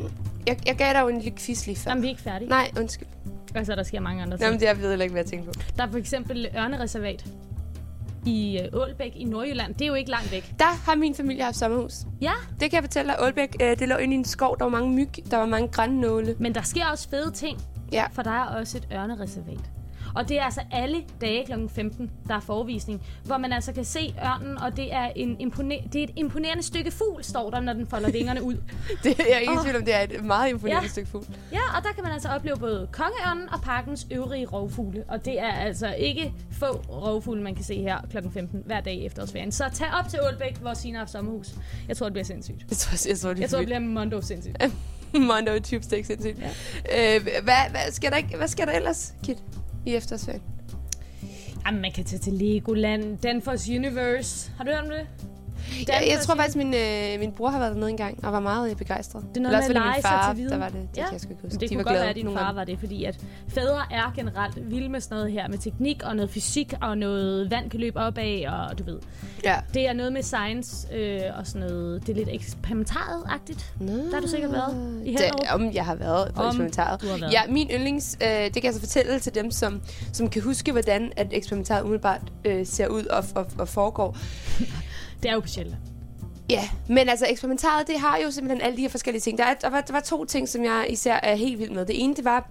Speaker 2: jeg, jeg gav dig jo en lille quiz lige før.
Speaker 1: Jamen, vi er ikke færdige.
Speaker 2: Nej, undskyld.
Speaker 1: Altså, der sker mange andre ting.
Speaker 2: Jamen, det jeg ved ikke, hvad jeg tænker på.
Speaker 1: Der er for eksempel Ørnereservat i øh, Ålbæk i Nordjylland. Det er jo ikke langt væk.
Speaker 2: Der har min familie haft sommerhus.
Speaker 1: Ja,
Speaker 2: Det kan jeg fortælle dig. Aalbæk, øh, det lå inde i en skov. Der var mange myg. Der var mange grænnåle.
Speaker 1: men der sker også fede ting,
Speaker 2: Ja.
Speaker 1: for der er også et ørnereservat. Og det er altså alle dage kl. 15, der er forevisning, hvor man altså kan se ørnen, og det er, en impone- det er et imponerende stykke fugl, står der, når den folder vingerne ud.
Speaker 2: Det er ikke tvivl om. Det er et meget imponerende
Speaker 1: Ja.
Speaker 2: stykke fugl.
Speaker 1: Ja, og der kan man altså opleve både kongeørnen og parkens øvrige rovfugle. Og det er altså ikke få rovfugle, man kan se her kl. 15 hver dag i efterårsferien. Så tag op til Ålbæk, hvor Sina har sommerhus. Jeg tror, det bliver sindssygt.
Speaker 2: Jeg tror, jeg tror, det
Speaker 1: Jeg tror, det bliver Mondo sindssygt.
Speaker 2: Mondo Tube sindssygt. Ja. Øh, hvad, hvad, skal der ikke, hvad skal der ellers, Kit, i efterårsferien?
Speaker 1: Jamen, man kan tage til Legoland, Danfoss Universe. Har du hørt om det?
Speaker 2: Jeg, jeg tror faktisk, min, øh, min bror har været dernede en gang, og var meget øh, begejstret.
Speaker 1: Det er noget
Speaker 2: Eller
Speaker 1: med at
Speaker 2: min far, der var det. Det
Speaker 1: Ja.
Speaker 2: kan jeg sgu ikke huske.
Speaker 1: Det
Speaker 2: De
Speaker 1: kunne
Speaker 2: var
Speaker 1: godt
Speaker 2: glade,
Speaker 1: være, at din far var det, fordi at fædre er generelt vilde med sådan noget her, med teknik og noget fysik og noget vand kan løbe op af, og du ved.
Speaker 2: Ja.
Speaker 1: Det er noget med science øh, og sådan noget, det er lidt eksperimenteret-agtigt.
Speaker 2: Nå.
Speaker 1: Der har du sikkert været i
Speaker 2: det,
Speaker 1: Hellerup.
Speaker 2: om jeg har været på
Speaker 1: Om
Speaker 2: eksperimentaret.
Speaker 1: været.
Speaker 2: Ja, min yndlings, øh, det kan jeg så fortælle til dem, som, som kan huske, hvordan at eksperimentaret umiddelbart øh, ser ud og, og, og foregår.
Speaker 1: Det er jo på Sjælland.
Speaker 2: Ja, men altså eksperimentaret, det har jo simpelthen alle de her forskellige ting. Der, er, der, var, der var to ting, som jeg især er helt vild med. Det ene, det var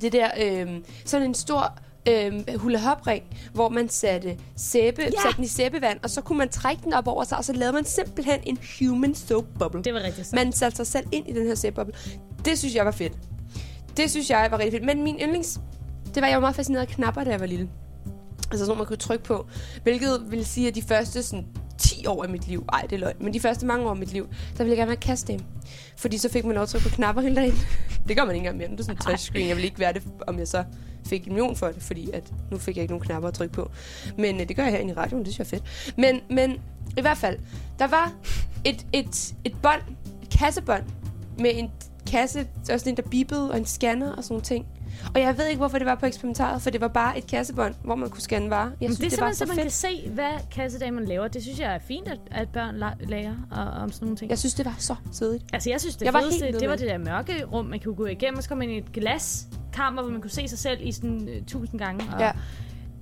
Speaker 2: det der, øh, sådan en stor øh, hula hop ring, hvor man satte, sæbe,
Speaker 1: Ja!
Speaker 2: satte den i sæbevand, og så kunne man trække den op over sig, og så lavede man simpelthen en human soap bubble.
Speaker 1: Det var rigtig sejt.
Speaker 2: Man satte sig selv ind i den her sæbeboble. Det synes jeg var fedt. Det synes jeg var rigtig fedt. Men min yndlings, det var, jeg var meget fascineret af knapper, da jeg var lille. Altså sådan man kunne trykke på. Hvilket vil sige, at de første sådan, 10 år af mit liv, ej det er løgn, men de første mange år af mit liv, der ville jeg gerne have kaste dem. Fordi så fik man lov til at trykke på knapper hele dagen. det gør man ikke engang mere. Nu er det sådan en touchscreen. Jeg vil ikke være det, om jeg så fik en million for det, fordi at nu fik jeg ikke nogen knapper at trykke på. Men øh, det gør jeg herinde i radioen, det synes jeg er fedt. Men, men i hvert fald, der var et, et, et bånd, et kassebånd, med en kasse, sådan en, der bippede, og en scanner og sådan nogle ting. Og jeg ved ikke, hvorfor det var på eksperimentaret, for det var bare et kassebånd, hvor man kunne scanne varer. Jeg synes,
Speaker 1: det
Speaker 2: det,
Speaker 1: er
Speaker 2: var
Speaker 1: simpelthen,
Speaker 2: så
Speaker 1: man
Speaker 2: fedt.
Speaker 1: kan se, hvad kassedamen laver. Det synes jeg er fint, at, at børn lærer og, om sådan nogle ting.
Speaker 2: Jeg synes, det var så svedigt.
Speaker 1: Altså, jeg synes, det
Speaker 2: Jeg var
Speaker 1: fedeste,
Speaker 2: helt
Speaker 1: det var det der mørke rum, man kunne gå igennem, og så kom man i et glaskammer, hvor man kunne se sig selv i sådan uh, tusind gange. Og
Speaker 2: Ja.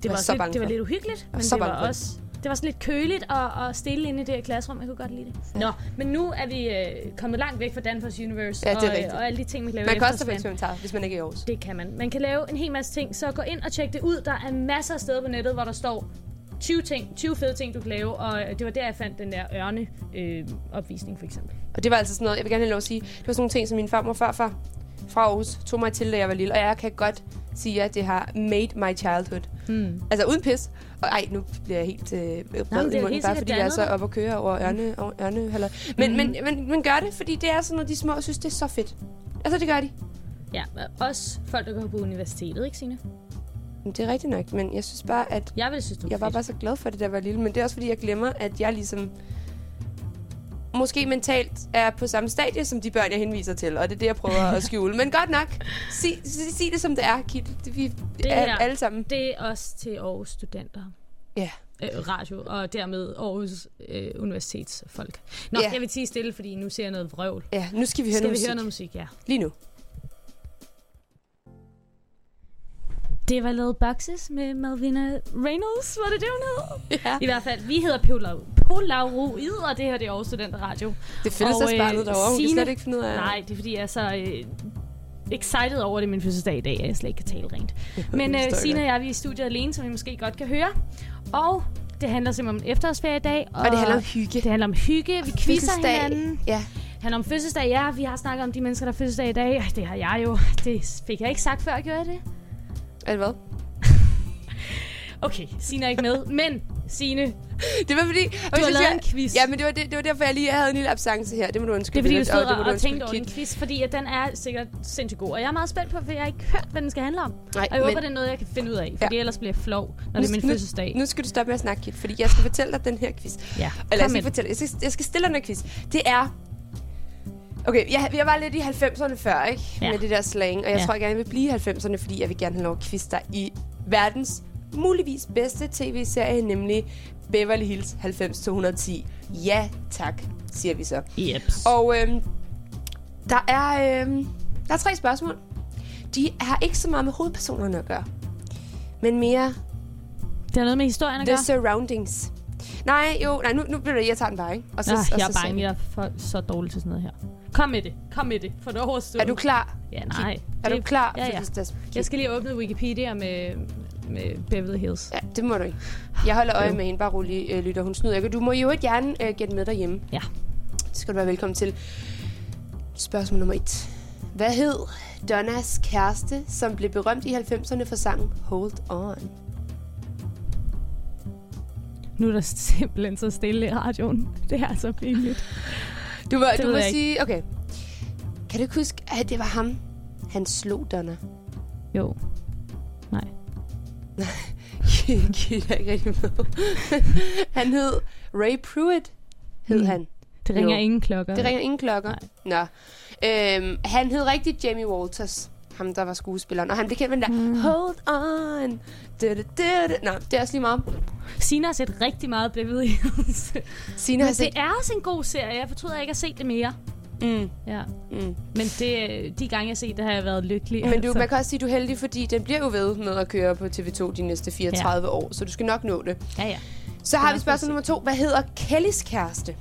Speaker 1: det
Speaker 2: var
Speaker 1: var,
Speaker 2: så
Speaker 1: lidt, det var lidt uhyggeligt, men det var
Speaker 2: det.
Speaker 1: også... Det var sådan lidt køligt og, og stille inde i det her klasserum. Jeg kunne godt lide det. Ja. Nå, men nu er vi øh, kommet langt væk fra Danfoss Universe
Speaker 2: Ja, det er
Speaker 1: og, øh, og alle de ting, man kan lave
Speaker 2: Man kan også tage på hvis man ikke er i Aarhus.
Speaker 1: Det kan man. Man kan lave en hel masse ting, så gå ind og tjek det ud. Der er masser af steder på nettet, hvor der står 20 ting, 20 fede ting, du kan lave, og øh, det var der, jeg fandt den der ørne øh, opvisning for eksempel.
Speaker 2: Og det var altså sådan noget, jeg vil gerne have lov at sige, det var sådan nogle ting, som min farmor og farfar fra Aarhus tog mig til, da jeg var lille. Og jeg kan godt sige, at det har made my childhood.
Speaker 1: Hmm.
Speaker 2: Altså uden pis. Og ej, nu bliver jeg helt øh, bred
Speaker 1: er
Speaker 2: i munden,
Speaker 1: helt
Speaker 2: bare fordi jeg er så
Speaker 1: dannet
Speaker 2: op og køre over ørne, over ørne halløj. Men, men, men, men gør det, fordi det er sådan noget, de små synes, det er så fedt. Altså, det gør de.
Speaker 1: Ja, og også folk, der går på universitetet, ikke Signe?
Speaker 2: Det er rigtigt nok, men jeg synes bare, at
Speaker 1: Jeg vil synes, var
Speaker 2: jeg var
Speaker 1: fedt.
Speaker 2: bare så glad for det, jeg var lille. Men det er også, fordi jeg glemmer, at jeg ligesom måske mentalt er på samme stadie som de børn, jeg henviser til. Og det er det, jeg prøver at skjule. Men godt nok, sig, sig, sig det, som det er, Kit. Det, vi
Speaker 1: Det
Speaker 2: er alle sammen.
Speaker 1: Det er også til Aarhus studenter.
Speaker 2: Ja.
Speaker 1: Øh, radio, og dermed Aarhus øh, universitetsfolk. Nå,
Speaker 2: Ja.
Speaker 1: jeg vil sige stille, fordi nu ser jeg noget vrøvl.
Speaker 2: Ja, nu skal vi høre
Speaker 1: Skal
Speaker 2: noget
Speaker 1: vi
Speaker 2: musik.
Speaker 1: høre noget musik, ja.
Speaker 2: Lige nu.
Speaker 1: Det var Little Boxes med Malvina Reynolds, var det det, hun hed?
Speaker 2: Ja.
Speaker 1: I hvert fald, vi hedder Polauroid, og det her det er Aarhus Studenter Radio.
Speaker 2: Det fælles
Speaker 1: Og,
Speaker 2: af
Speaker 1: øh,
Speaker 2: barnet derovre. Hun kan
Speaker 1: Signe-
Speaker 2: slet ikke finde ud af...
Speaker 1: Nej, det er fordi, jeg er så øh, excited over det min fødselsdag i dag, at jeg slet ikke kan tale rent. Men øh, Signe og jeg vi er i studiet alene, som I måske godt kan høre. Og det handler simpelthen om efterårsferie i dag. Og,
Speaker 2: Og det handler om hygge.
Speaker 1: det handler om hygge. Vi quizzer hinanden.
Speaker 2: Ja.
Speaker 1: Det handler om fødselsdag, ja. Vi har snakket om de mennesker, der har fødselsdag i dag. Det har jeg jo. Det fik jeg ikke sagt før, gjorde jeg det?
Speaker 2: Det hvad?
Speaker 1: Okay, Signe er ikke med. Men, Signe,
Speaker 2: Det var fordi...
Speaker 1: du har lavet en quiz.
Speaker 2: Ja, men det var, det, det var derfor, jeg lige havde en lille absence her. Det må du
Speaker 1: Det
Speaker 2: undskylde.
Speaker 1: er fordi, du stod
Speaker 2: det
Speaker 1: og, og tænkte over en quiz, fordi at den er sikkert sindssygt god. Og jeg er meget spændt på, for jeg har ikke hørt, hvad den skal handle om.
Speaker 2: Nej,
Speaker 1: Og jeg håber,
Speaker 2: men
Speaker 1: det er noget, jeg kan finde ud af, fordi
Speaker 2: Ja.
Speaker 1: ellers bliver jeg flov, når det er min
Speaker 2: nu,
Speaker 1: fødselsdag.
Speaker 2: nu skal du stoppe med at snakke, Kit, fordi jeg skal fortælle dig den her quiz.
Speaker 1: Ja,
Speaker 2: Eller jeg skal, fortælle, jeg, skal, jeg skal stille dig den her quiz. Det er... Okay, jeg, jeg var lidt i 90'erne før, ikke?
Speaker 1: Ja.
Speaker 2: Med det der slang. Og jeg
Speaker 1: Ja.
Speaker 2: tror, jeg gerne vil blive i 90'erne, fordi jeg vil gerne have lov at quiz dig i verdens muligvis bedste tv-serie, nemlig Beverly Hills 90210. Ja, tak, siger vi så.
Speaker 1: Jeps.
Speaker 2: Og øhm, der, er, øhm, der er tre spørgsmål. De har ikke så meget med hovedpersonerne at gøre, men mere
Speaker 1: Det har noget med historien at
Speaker 2: the
Speaker 1: gøre.
Speaker 2: surroundings. Nej, jo, nej, nu, nu bliver det, jeg tager den bare, ikke? Og
Speaker 1: Så,
Speaker 2: og
Speaker 1: jeg er
Speaker 2: ser
Speaker 1: bange, jeg er for, så dårlig til sådan noget her. Kom med det. Kom med det. For det overstået.
Speaker 2: Er du klar?
Speaker 1: Ja, nej.
Speaker 2: Er
Speaker 1: det,
Speaker 2: du klar?
Speaker 1: Ja, ja. Jeg skal lige åbne Wikipedia med, med Beverly Hills.
Speaker 2: Ja, det må du ikke. Jeg holder øje med hende, bare rolig, øh, lytter. Hun snyder ikke. Du må jo ikke gerne øh, gætte med derhjemme.
Speaker 1: Ja.
Speaker 2: Det skal du være velkommen til. Spørgsmål nummer et. Hvad hed Donnas kæreste, som blev berømt i 90'erne for sangen Hold On?
Speaker 1: Nu er der simpelthen så stille i radioen. Det er så pinligt.
Speaker 2: Du må,
Speaker 1: Det
Speaker 2: du må
Speaker 1: jeg
Speaker 2: sige, okay. Kan du ikke huske, at det var ham, han slog Donna?
Speaker 1: Jo. Nej.
Speaker 2: Kigger ikke rigtig med. han hed Ray Pruitt, hed
Speaker 1: Mm.
Speaker 2: han.
Speaker 1: Det ringer
Speaker 2: Jo.
Speaker 1: ingen klokker.
Speaker 2: Det ringer ingen klokker. Nå. Øhm, han hed rigtig Jamie Walters, ham der var skuespilleren. Og han blev kendt med den der,
Speaker 1: Mm.
Speaker 2: hold on. Du, du, du, du. Nå, det er også lige meget.
Speaker 1: Sina har set rigtig meget Beverly Hills.
Speaker 2: Sina har set...
Speaker 1: det er også en god serie. Jeg fortryder, at ikke har set det mere.
Speaker 2: Mm,
Speaker 1: Ja.
Speaker 2: mm.
Speaker 1: Men det, de gange, jeg har set det, har jeg været lykkelig.
Speaker 2: Men du,
Speaker 1: altså.
Speaker 2: man kan også sige, at du er heldig, fordi den bliver jo ved med at køre på TV2 de næste 34 år, så du skal nok nå det.
Speaker 1: Ja, ja.
Speaker 2: Så har vi spørgsmål nummer to. Hvad hedder Kellys kæreste,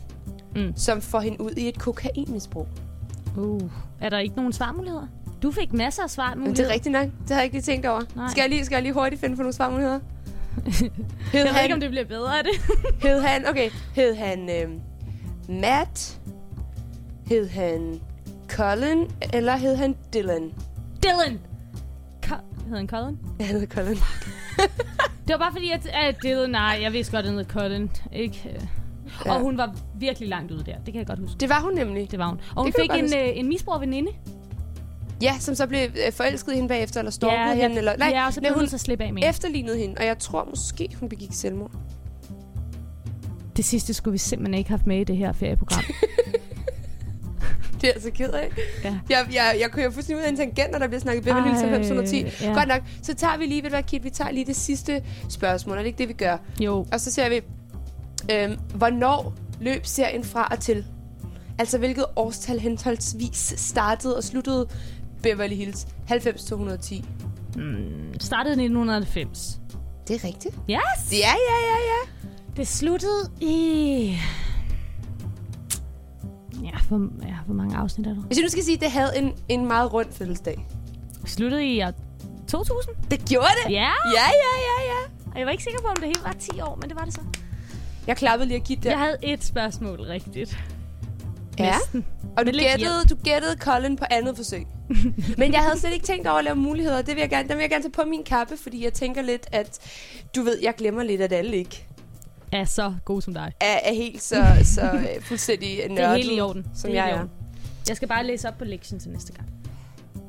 Speaker 1: Mm.
Speaker 2: som får hende ud i et kokainmisbrug?
Speaker 1: Uh. Er der ikke nogen svarmuligheder? Du fik masser af svarmuligheder.
Speaker 2: det er rigtigt nok. Det har jeg ikke lige tænkt over.
Speaker 1: Nej.
Speaker 2: Skal jeg, lige, skal jeg lige hurtigt finde på nogle svarmuligheder? hed,
Speaker 1: Jeg ved ikke, om det bliver bedre af det.
Speaker 2: hed han, okay, hed han øh, Matt? Hed han Colin? Eller hed han Dylan?
Speaker 1: Dylan! Co- hedder han Colin?
Speaker 2: Ja, han hed Colin.
Speaker 1: Det var bare fordi, at, at Dylan... Nej, jeg vidste godt, at han hed Colin. Ikke?
Speaker 2: Ja.
Speaker 1: Og hun var virkelig langt ude der. Det kan jeg godt huske.
Speaker 2: Det var hun nemlig.
Speaker 1: Det var hun. Og hun
Speaker 2: Det
Speaker 1: fik en, øh, en misbrugerveninde.
Speaker 2: Ja, som så blev øh, forelsket i hende bagefter, eller stalkede
Speaker 1: ja,
Speaker 2: hende, eller...
Speaker 1: Nej, ja, og så blev hun så slippe af med.
Speaker 2: efterlignede hende, og jeg tror måske, hun begik selvmord.
Speaker 1: Det sidste skulle vi simpelthen ikke have haft med i det her ferieprogram.
Speaker 2: Det er jeg så ked af.
Speaker 1: Ja.
Speaker 2: Jeg, jeg, jeg kører fuldstændig ud af en tangent, når der bliver snakket Beverly Hills
Speaker 1: Ej,
Speaker 2: 90210.
Speaker 1: ja.
Speaker 2: Godt nok. Så tager vi lige, ved hvad, Kit, vi tager lige det sidste spørgsmål. Er det ikke det, vi gør?
Speaker 1: Jo.
Speaker 2: Og så ser vi, øhm, hvornår løb serien fra og til? Altså, hvilket årstal henholdsvis startede og sluttede Beverly Hills 90-210?
Speaker 1: Mm, startede i 1990.
Speaker 2: Det er rigtigt.
Speaker 1: Yes!
Speaker 2: Ja, ja, ja, ja.
Speaker 1: Det sluttede i... Ja, hvor, ja, hvor mange afsnit er der?
Speaker 2: Hvis jeg nu skal sige, at det havde en, en meget rund fødselsdag.
Speaker 1: Det sluttede i år 2000.
Speaker 2: Det gjorde det?
Speaker 1: Ja!
Speaker 2: Ja, ja, ja, ja.
Speaker 1: Og jeg var ikke sikker på, om det hele var 10 år, men det var det så.
Speaker 2: Jeg klappede lige at give der.
Speaker 1: Jeg havde et spørgsmål rigtigt.
Speaker 2: Ja.
Speaker 1: Næsten.
Speaker 2: Og du gættede, du gættede Colin på andet forsøg. Men jeg havde slet ikke tænkt over at lave muligheder. Det vil jeg gerne, dem vil jeg gerne tage på min kappe, fordi jeg tænker lidt, at du ved, jeg glemmer lidt, at alle ikke
Speaker 1: Er så god som dig.
Speaker 2: er, er helt så, så øh, fuldstændig nørdet,
Speaker 1: Det er helt i orden.
Speaker 2: som
Speaker 1: det er
Speaker 2: jeg er.
Speaker 1: orden. Jeg skal bare læse op på lektien til næste gang.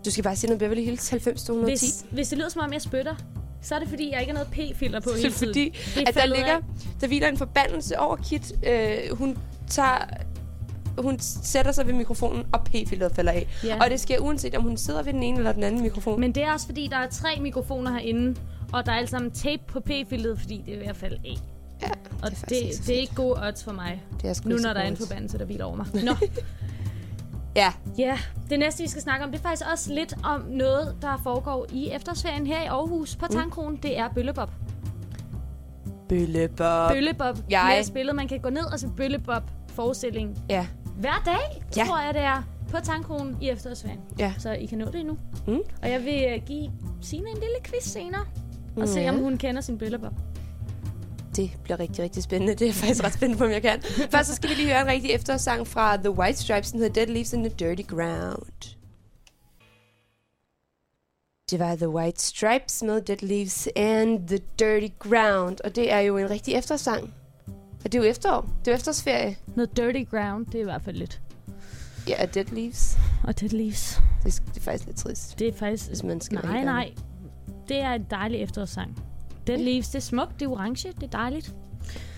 Speaker 2: Du skal bare sige noget Beverly Hills 90 210.
Speaker 1: Hvis, hvis det lyder som om, jeg spytter, så er det fordi, jeg ikke har noget p-filter på hele tiden.
Speaker 2: fordi,
Speaker 1: Det er
Speaker 2: at der ligger,
Speaker 1: af.
Speaker 2: der hviler en forbandelse over Kit. Øh, hun tager hun sætter sig ved mikrofonen, og p-filteret falder af.
Speaker 1: Ja.
Speaker 2: Og det sker uanset, om hun sidder ved den ene eller den anden mikrofon.
Speaker 1: Men det er også fordi, der er tre mikrofoner herinde, og der er alle sammen tape på p-filteret, fordi det er ved at falde af.
Speaker 2: ja,
Speaker 1: Og
Speaker 2: faktisk
Speaker 1: det,
Speaker 2: så
Speaker 1: det er ikke gode odds for mig,
Speaker 2: det er
Speaker 1: nu når der er en forbandelse, der hviler over mig. Nå,
Speaker 2: Ja,
Speaker 1: ja. Det næste, vi skal snakke om, det er faktisk også lidt om noget, der foregår i efterårsferien her i Aarhus på Tankronen. Det er Bøllebob.
Speaker 2: Bøllebob.
Speaker 1: Bøllebob
Speaker 2: Jeg-
Speaker 1: med spillet. Man kan gå ned og se Bøllebob forestilling
Speaker 2: Ja,
Speaker 1: hver dag,
Speaker 2: Ja.
Speaker 1: tror jeg det er, på Tankronen i efterårsferien.
Speaker 2: ja.
Speaker 1: Så I kan nå det endnu.
Speaker 2: Mm.
Speaker 1: Og jeg vil øh, give Signe en lille quiz senere. Og se,
Speaker 2: Ja.
Speaker 1: om hun kender sin Bøllebob.
Speaker 2: Det bliver rigtig, rigtig spændende. Det er faktisk ret spændende om jeg kan. Først så skal vi lige høre en rigtig eftersang fra The White Stripes, den hedder Dead Leaves in the Dirty Ground. Det var The White Stripes med Dead Leaves and the Dirty Ground. Og det er jo en rigtig eftersang. Og det er jo efterår. Det er jo efterårsferie.
Speaker 1: Noget dirty ground, det er i hvert fald lidt.
Speaker 2: Ja, Dead Leaves.
Speaker 1: Og Dead Leaves,
Speaker 2: Det er, det er faktisk lidt trist,
Speaker 1: det er faktisk...
Speaker 2: hvis man skal
Speaker 1: Nej, nej. Det er en dejlig efterårssang. Dead Leaves, det er smukt, det er orange, det er dejligt.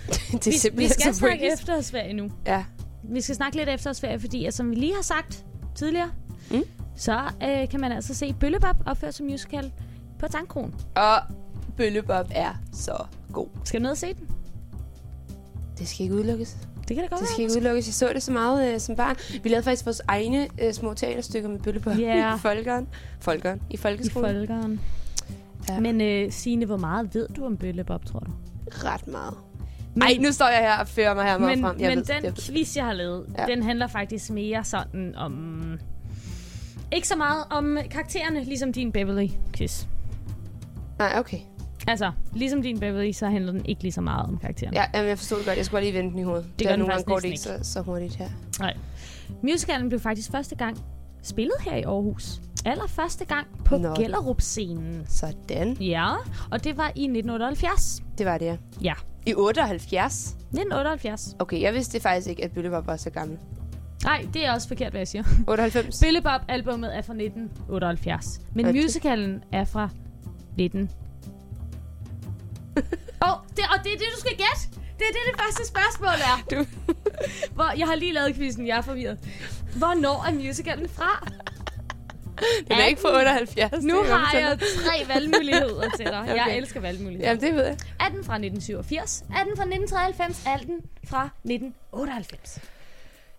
Speaker 2: det er
Speaker 1: Vi, vi
Speaker 2: simpelthen
Speaker 1: skal
Speaker 2: så
Speaker 1: snakke efterårsferie nu.
Speaker 2: Ja.
Speaker 1: Vi skal snakke lidt efterårsferie, fordi at, som vi lige har sagt tidligere,
Speaker 2: Mm.
Speaker 1: så øh, kan man altså se Bøllebop opført som musical på Tankron.
Speaker 2: Og Bøllebob er så god.
Speaker 1: Skal du ned og se den?
Speaker 2: Det skal ikke udelukkes.
Speaker 1: Det kan da godt
Speaker 2: Det skal
Speaker 1: være.
Speaker 2: ikke udelukkes. Jeg så det så meget øh, som barn. Vi lavede faktisk vores egne øh, små teaterstykker med Bøllebop
Speaker 1: Ja.
Speaker 2: i folkeren. Folkeren. I
Speaker 1: I
Speaker 2: folkeskolen.
Speaker 1: folkeren.
Speaker 2: Ja.
Speaker 1: Men øh, Signe, hvor meget ved du om Bøllebop, tror du?
Speaker 2: Ret meget.
Speaker 1: Men,
Speaker 2: Ej, nu står jeg her og fører mig her meget
Speaker 1: men,
Speaker 2: frem. Jeg
Speaker 1: men
Speaker 2: ved,
Speaker 1: den
Speaker 2: jeg ved.
Speaker 1: quiz, jeg har lavet,
Speaker 2: ja.
Speaker 1: den handler faktisk mere sådan om... Ikke så meget om karaktererne, ligesom din Beverly-quiz.
Speaker 2: Nej, okay.
Speaker 1: Altså, ligesom din Beverly, så handler den ikke lige så meget om karaktererne.
Speaker 2: Ja, jamen, jeg forstod det godt. Jeg skulle bare lige vente den i hovedet.
Speaker 1: gør
Speaker 2: Der
Speaker 1: den
Speaker 2: nogle gange går det ikke så, så hurtigt her.
Speaker 1: Nej. Musicalen blev faktisk første gang spillet her i Aarhus. Allerførste gang på
Speaker 2: Nå.
Speaker 1: Gellerup-scenen.
Speaker 2: Sådan.
Speaker 1: Ja, og det var i 1978.
Speaker 2: Det var det, ja.
Speaker 1: Ja,
Speaker 2: I 78?
Speaker 1: 1978.
Speaker 2: Okay, jeg vidste faktisk ikke, at Bøllebop var så gammel.
Speaker 1: Nej, det er også forkert, hvad jeg siger.
Speaker 2: 98?
Speaker 1: Billebop-albummet er fra 1978. Men
Speaker 2: Okay.
Speaker 1: musicalen er fra 19... Oh, det, og det er det, du skal gætte. Det er det, det første spørgsmål er.
Speaker 2: Du...
Speaker 1: Hvor, jeg har lige lavet quizzen, jeg er forvirret. Hvornår er musicalen fra?
Speaker 2: Den er ikke fra 78.
Speaker 1: Nu
Speaker 2: det
Speaker 1: har jeg tre valgmuligheder til dig. Jeg
Speaker 2: Okay.
Speaker 1: elsker valgmuligheder.
Speaker 2: Jamen, det ved jeg.
Speaker 1: Er den fra 1987? Er den fra 1993? Er den fra 1998?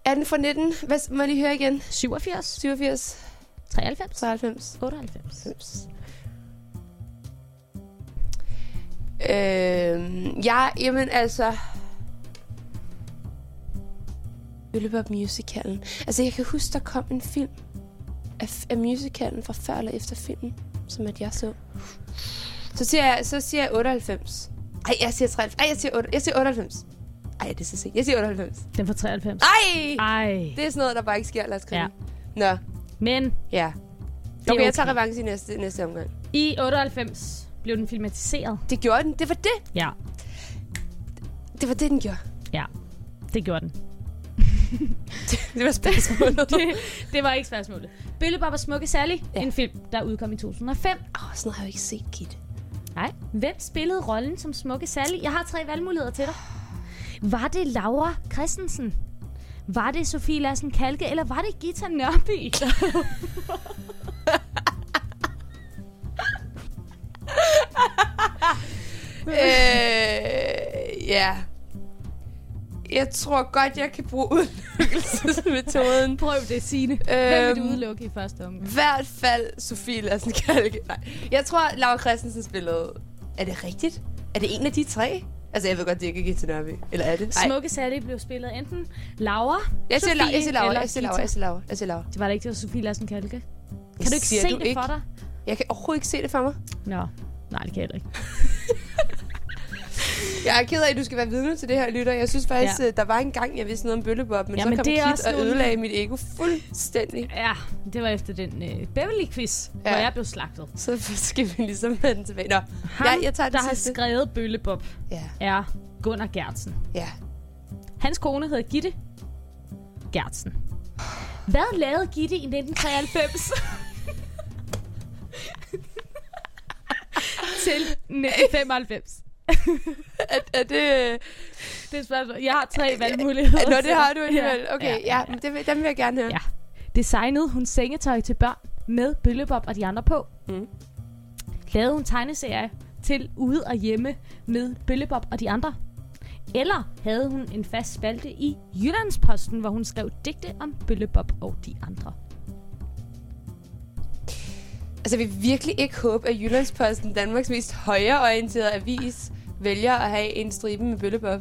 Speaker 2: Er den fra 19? Hvad, må jeg lige høre igen?
Speaker 1: 87?
Speaker 2: 87?
Speaker 1: 93?
Speaker 2: 93?
Speaker 1: 98?
Speaker 2: Øhm, ja, jamen altså... Bøllebop musicalen. Altså, jeg kan huske, der kom en film af, af musicalen fra før eller efter filmen, som at jeg så. Så siger jeg, så siger jeg 98. Ej, jeg siger 93. Ej, jeg siger, 8, jeg siger 98. Ej, det er så sent. Jeg siger 98.
Speaker 1: Den fra 93.
Speaker 2: Ej!
Speaker 1: Ej.
Speaker 2: Det er sådan noget, der bare ikke sker. Lad os skrive.
Speaker 1: Ja.
Speaker 2: Nå,
Speaker 1: Men
Speaker 2: ja.
Speaker 1: er
Speaker 2: Okay, jeg tager
Speaker 1: okay.
Speaker 2: revanche i næste, næste omgang.
Speaker 1: i 98 blev den filmatiseret.
Speaker 2: Det gjorde den. Det var det.
Speaker 1: Ja,
Speaker 2: Det var det, den gjorde.
Speaker 1: ja. Det gjorde den.
Speaker 2: Det var spørgsmålet.
Speaker 1: Det, det var ikke spørgsmålet. Bøllebop og Smukke Sally.
Speaker 2: Ja.
Speaker 1: En film, der udkom i 2005.
Speaker 2: Åh, oh, sådan har jeg jo ikke set, Kit.
Speaker 1: Nej. Hvem spillede rollen som Smukke Sally? Jeg har tre valgmuligheder til dig. Var det Laura Christensen? Var det Sofie Lassen Kalke, eller var det Gita Nørby?
Speaker 2: øh, ja. Jeg tror godt, jeg kan bruge udelukkelsesmetoden.
Speaker 1: Prøv det, Signe. Hvem vil du
Speaker 2: Øhm,
Speaker 1: udelukke i første omgang?
Speaker 2: I hvert fald Sofie Lassen Kalke. Nej. Jeg tror, Laura Christensen spillede... Er det rigtigt? Er det en af de tre? Altså, jeg ved godt, det ikke er Gita Nørby. Eller er det? Ej.
Speaker 1: Smukke Sally blev spillet enten Laura,
Speaker 2: Jeg siger, Laura, jeg siger Laura, jeg siger Laura, jeg siger Laura, jeg siger Laura.
Speaker 1: Det var det ikke, det var Sofie Lassen Kalke. Kan
Speaker 2: Jeg
Speaker 1: du ikke se
Speaker 2: du
Speaker 1: det
Speaker 2: ikke.
Speaker 1: for dig?
Speaker 2: Jeg kan overhovedet ikke se det for mig.
Speaker 1: Nå, nej, det kan jeg ikke.
Speaker 2: Jeg er ked af, at du skal være vidne til det her, lytter. Jeg synes faktisk,
Speaker 1: Ja.
Speaker 2: ja. der var en gang, jeg vidste noget om Bøllebop, men
Speaker 1: Ja,
Speaker 2: så
Speaker 1: men
Speaker 2: kom
Speaker 1: det
Speaker 2: Kit og ødelagde mit ego fuldstændig.
Speaker 1: Ja, det var efter den øh, Beverly-quiz, ja. hvor jeg blev slagtet.
Speaker 2: Så skal vi ligesom have den tilbage. Nå,
Speaker 1: Ham,
Speaker 2: ja, jeg tager den
Speaker 1: der har
Speaker 2: sidste.
Speaker 1: skrevet Bøllebop,
Speaker 2: Ja,
Speaker 1: er Gunnar Gertsen.
Speaker 2: ja.
Speaker 1: Hans kone hedder Gitte Gertsen. Hvad lavede Gitte i 1993? Til 1995.
Speaker 2: Er, er det...
Speaker 1: Det er et spørgsmål. Jeg har tre valgmuligheder.
Speaker 2: Nå, det har du alligevel. Okay,
Speaker 1: ja,
Speaker 2: ja, men det, vil- dem vil jeg gerne høre.
Speaker 1: Ja. Designede hun sengetøj til børn med Bøllebop og de andre på?
Speaker 2: Mm.
Speaker 1: Lavede hun tegneserier til ude og hjemme med Bøllebop og de andre? Eller havde hun en fast spalte i Jyllandsposten, hvor hun skrev digte om Bøllebop og de andre?
Speaker 2: Altså, jeg vil virkelig ikke håbe, at Jyllandsposten, Danmarks mest højreorienterede avis, vælger at have en stribe med Bøllebop.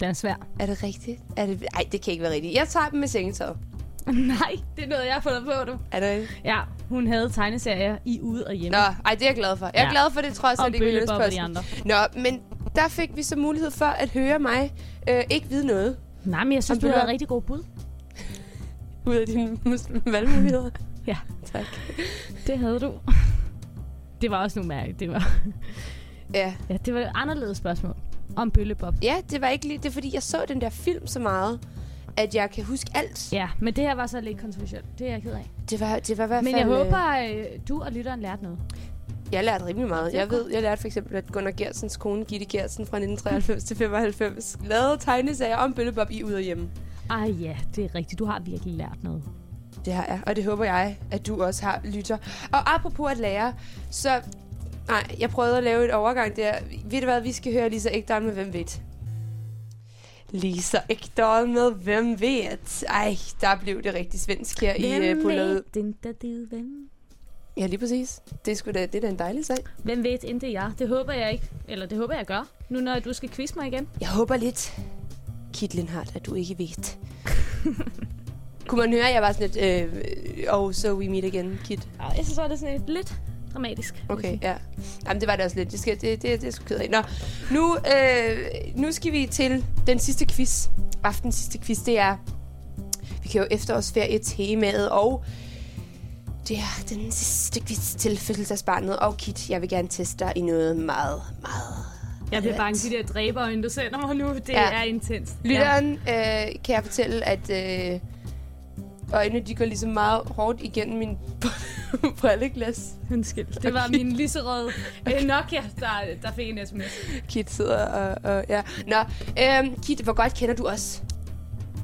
Speaker 1: Den er svær.
Speaker 2: Er det rigtigt? Er det... Ej, det kan ikke være rigtigt. Jeg tager dem med sengetøjet.
Speaker 1: Nej, det er noget, jeg har fundet på, du.
Speaker 2: Er det?
Speaker 1: Ja, hun havde tegneserier i ude og hjemme.
Speaker 2: Nå, ej, det er jeg glad for. Jeg er
Speaker 1: Ja.
Speaker 2: glad for det, trods
Speaker 1: om
Speaker 2: alt ikke
Speaker 1: Bøllebop og de andre.
Speaker 2: Nå, men der fik vi så mulighed for at høre mig øh, ikke vide noget
Speaker 1: Nej, men jeg synes, du havde rigtig god bud.
Speaker 2: Ud af dine valgmuligheder.
Speaker 1: Ja.
Speaker 2: Tak.
Speaker 1: Det havde du. Det var også nogle mærke. Det var,
Speaker 2: Ja.
Speaker 1: ja, det var et anderledes spørgsmål om Bøllebop.
Speaker 2: ja, det var ikke lige... Det er fordi, jeg så den der film så meget, at jeg kan huske alt.
Speaker 1: Ja, men det her var så lidt kontroversielt. Det er jeg ked af.
Speaker 2: Det var, det var i hvert fald...
Speaker 1: Men jeg
Speaker 2: øh,
Speaker 1: håber, øh, du og lytteren lærte noget.
Speaker 2: Jeg lærte rimelig meget. Jeg ved, jeg lærte for eksempel, at Gunnar Gersens kone, Gitte Gersen fra 1993 til 95, lavede tegnesager om Bøllebop i ud og hjemme.
Speaker 1: Ej ja, det er rigtigt. Du har virkelig lært noget.
Speaker 2: Det har jeg, og det håber jeg, at du også har, lytter. Og apropos at lære, så... Nej, jeg prøvede at lave et overgang der. Ved du hvad, vi skal høre Lisa Ekdahl med Hvem ved? Lisa Ekdahl med Hvem ved? Ej, der blev det rigtig svensk her i uh, Poladet.
Speaker 1: den, der du ven?
Speaker 2: Ja, lige præcis. Det er, sgu da, det er da en dejlig sang.
Speaker 1: Hvem ved ikke jeg? Det håber jeg ikke. Eller det håber jeg gør. Nu når du skal quiz mig igen.
Speaker 2: Jeg håber lidt, Kit Lindhardt, at du ikke ved. Kunne man høre, at jeg var sådan lidt, øh, oh, so we meet again, Kit?
Speaker 1: Ej, jeg synes, det er sådan et lidt dramatisk.
Speaker 2: Okay, ja. Jamen, det var det også lidt. Det, skal, det, det, det er sgu ked af. Nå, nu, øh, nu skal vi til den sidste quiz. Aftens sidste quiz, det er... Vi kan jo efterårsferie temaet, og det er den sidste quiz til fødselsdagsbarnet. Og Kit, jeg vil gerne teste dig i noget meget, meget...
Speaker 1: Jeg bliver bange de der dræberøjne, du sender mig nu. Det
Speaker 2: Ja.
Speaker 1: er intenst.
Speaker 2: Lytteren øh, kan jeg fortælle, at øh, øjnene de går ligesom meget hårdt igennem min brilleglas.
Speaker 1: Ja. Undskyld. Det var min lyserøde øh, Nokia, der, der fik en sms.
Speaker 2: Kit sidder og, og ja. Nå, øh, Kit, hvor godt kender du os?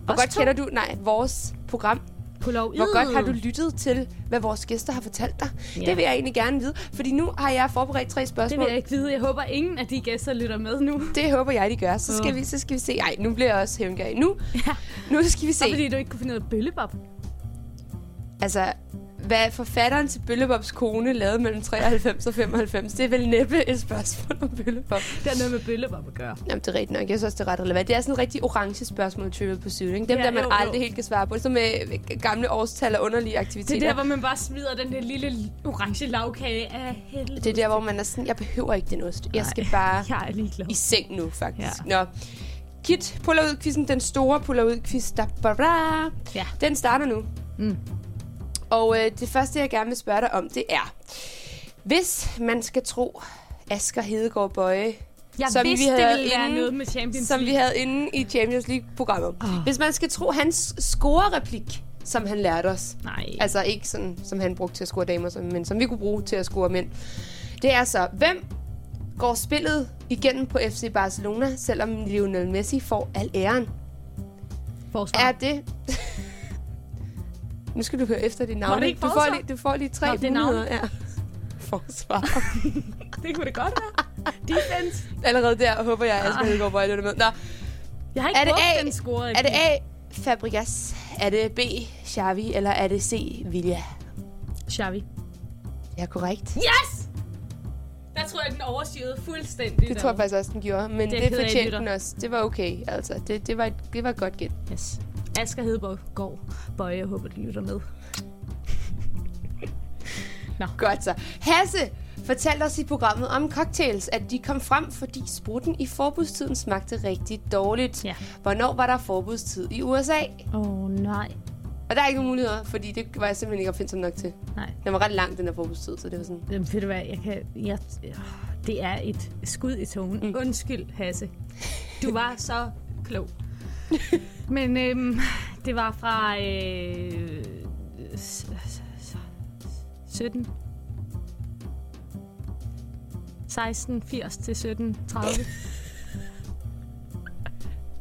Speaker 2: Hvor
Speaker 1: Os
Speaker 2: godt
Speaker 1: to?
Speaker 2: kender du, nej, vores program?
Speaker 1: Poloid.
Speaker 2: Hvor godt har du lyttet til, hvad vores gæster har fortalt dig?
Speaker 1: Ja.
Speaker 2: Det vil jeg egentlig gerne vide, fordi nu har jeg forberedt tre
Speaker 1: Det
Speaker 2: spørgsmål.
Speaker 1: vil jeg ikke vide. Jeg håber, ingen af de gæster lytter med nu.
Speaker 2: Det håber jeg, de gør. Så skal,
Speaker 1: Åh.
Speaker 2: vi, så skal vi se. Ej, nu bliver jeg også hævngærig. Nu,
Speaker 1: Ja.
Speaker 2: nu skal vi se.
Speaker 1: fordi du ikke kunne finde af bøllebop.
Speaker 2: Altså, hvad forfatteren til Bøllebobs kone lavede mellem 93 og 95, det er vel næppe et spørgsmål om Bøllebop.
Speaker 1: Det har noget med bøllebop at gøre.
Speaker 2: Jamen, det er rigtigt nok. Jeg synes også, det er ret relevant. Det er sådan en rigtig orange spørgsmål, Trivial Pursuit. Ikke? Dem,
Speaker 1: Ja,
Speaker 2: der man
Speaker 1: jo, jo.
Speaker 2: aldrig helt kan svare på. Som med gamle årstal og underlige
Speaker 1: Det
Speaker 2: aktiviteter.
Speaker 1: er der, hvor man bare smider den der lille orange lavkage af helvede.
Speaker 2: det er der, hvor man er sådan, jeg behøver ikke den ost. Jeg skal bare
Speaker 1: Jeg er ligeglad.
Speaker 2: i seng nu, faktisk. Ja. Nå. Kit, puller ud quizzen, den store puller ud quiz, der.
Speaker 1: Ja.
Speaker 2: Den starter nu.
Speaker 1: Mm.
Speaker 2: Og øh, det første, jeg gerne vil spørge dig om, det er, hvis man skal tro Asger Hedegaard Bøje,
Speaker 1: Jeg
Speaker 2: Som
Speaker 1: vidste,
Speaker 2: vi
Speaker 1: det
Speaker 2: havde
Speaker 1: ville være
Speaker 2: inden-
Speaker 1: noget med Champions
Speaker 2: som vi havde inde i Champions League-programmet.
Speaker 1: Åh.
Speaker 2: Hvis man skal tro hans score-replik, som han lærte os,
Speaker 1: Nej.
Speaker 2: altså ikke sådan, som han brugte til at score damer, men som vi kunne bruge til at score mænd, det er så, hvem går spillet igennem på FC Barcelona, selvom Lionel Messi får al æren?
Speaker 1: Forsvar.
Speaker 2: Er det... nu skal du høre efter dit navn.
Speaker 1: det
Speaker 2: du, får lige, du får lige tre
Speaker 1: Nå, det er
Speaker 2: muligheder. Ja. Forsvar.
Speaker 1: det kunne det godt være. Defense.
Speaker 2: Allerede der håber jeg, at Asger Hedegaard Bøje lytter med. Nå,
Speaker 1: Jeg har ikke
Speaker 2: Er det A?
Speaker 1: den score.
Speaker 2: er det A. Fabregas? Er det B. Xavi? Eller er det C. Villa?
Speaker 1: Xavi.
Speaker 2: Ja, korrekt.
Speaker 1: Yes! Der tror jeg, den overstyrede fuldstændig.
Speaker 2: Det tror jeg faktisk også, den gjorde. Men
Speaker 1: Det
Speaker 2: det,
Speaker 1: er
Speaker 2: det fortjente den også. Det var okay, altså. Det, det, var, et, det var et godt gæt.
Speaker 1: Yes. Asger Hedeborg går. Bøje, jeg håber, du lytter med.
Speaker 2: Godt så. Hasse fortalte os i programmet om cocktails, at de kom frem, fordi sprutten i forbudstiden smagte rigtig dårligt.
Speaker 1: Ja.
Speaker 2: Hvornår var der forbudstid i USA?
Speaker 1: Åh, oh, nej.
Speaker 2: Og der er ikke nogen muligheder, fordi det var jeg simpelthen ikke opfindsom nok til.
Speaker 1: Nej.
Speaker 2: Den var ret lang, den der forbudstid, så det var sådan...
Speaker 1: Jamen, ved du hvad, jeg kan... Jeg, det er et skud i togen. Mm. Undskyld, Hasse. Du var så klog. Men øhm, det var fra øh, s- s- s- 17... 1680 til 1730.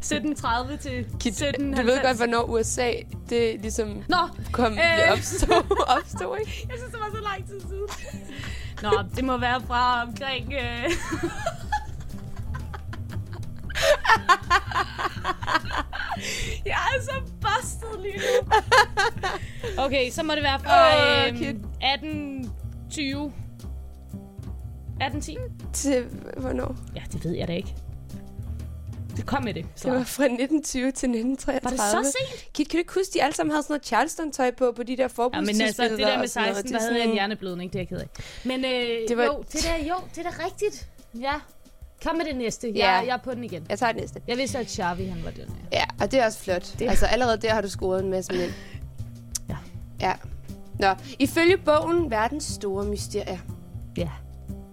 Speaker 1: 1730 til
Speaker 2: Kit,
Speaker 1: 1790.
Speaker 2: du ved godt, hvornår USA, det ligesom
Speaker 1: Nå,
Speaker 2: kom,
Speaker 1: Øh.
Speaker 2: øh. opstod, opstod, ikke?
Speaker 1: Jeg synes, det var så lang tid siden. Nå, det må være fra omkring... Øh... jeg er så busted lige nu. Okay, så må det være fra
Speaker 2: Åh,
Speaker 1: øh,
Speaker 2: Kit.
Speaker 1: 1820. 1810?
Speaker 2: Til hvornår?
Speaker 1: Ja, det ved jeg da ikke. Det kom med det. Så.
Speaker 2: Det var fra 1920 til
Speaker 1: Var
Speaker 2: 1933.
Speaker 1: det så sent?
Speaker 2: Kit, kan du ikke huske, de alle sammen havde sådan noget Charleston-tøj på, på de der
Speaker 1: Ja, men altså, det der med
Speaker 2: og sådan noget.
Speaker 1: 16,
Speaker 2: Det
Speaker 1: der
Speaker 2: er
Speaker 1: havde jeg en hjerneblødning, det er jeg ked af. Men øh,
Speaker 2: Det
Speaker 1: det
Speaker 2: var-
Speaker 1: var... jo, det der, jo, det er da rigtigt. Ja. Kom med det næste. Jeg,
Speaker 2: Ja.
Speaker 1: jeg er på den igen.
Speaker 2: Jeg tager det næste.
Speaker 1: Jeg vidste, at Xavi, han var den her.
Speaker 2: Ja, og det er også flot.
Speaker 1: Det-.
Speaker 2: Altså allerede der har du scoret en masse mænd.
Speaker 1: Ja.
Speaker 2: Ja. Nå, ifølge bogen Verdens Store Mysterier,
Speaker 1: Ja.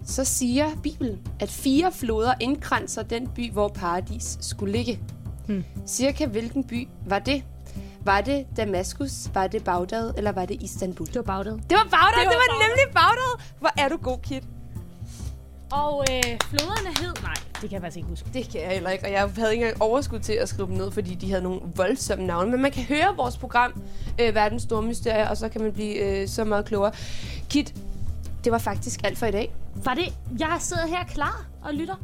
Speaker 2: så siger Bibelen, at fire floder indkranser den by, hvor paradis skulle ligge.
Speaker 1: Hmm.
Speaker 2: Cirka hvilken by var det? Var det Damaskus, var det Bagdad, eller var det Istanbul?
Speaker 1: Det var Bagdad.
Speaker 2: Det var Bagdad, det
Speaker 1: Det
Speaker 2: var,
Speaker 1: var
Speaker 2: det var
Speaker 1: Bagdad.
Speaker 2: nemlig Bagdad. Hvor er du god, Kit.
Speaker 1: Og øh, floderne hed... Nej, det kan jeg faktisk ikke huske.
Speaker 2: Det kan jeg heller ikke, og jeg havde ikke engang overskud til at skrive dem ned, fordi de havde nogle voldsomme navne. Men man kan høre vores program, øh, Verdens Store Mysterier, og så kan man blive øh, så meget klogere. Kit, det var faktisk alt for i dag.
Speaker 1: Var det... Jeg sidder her klar og lytter.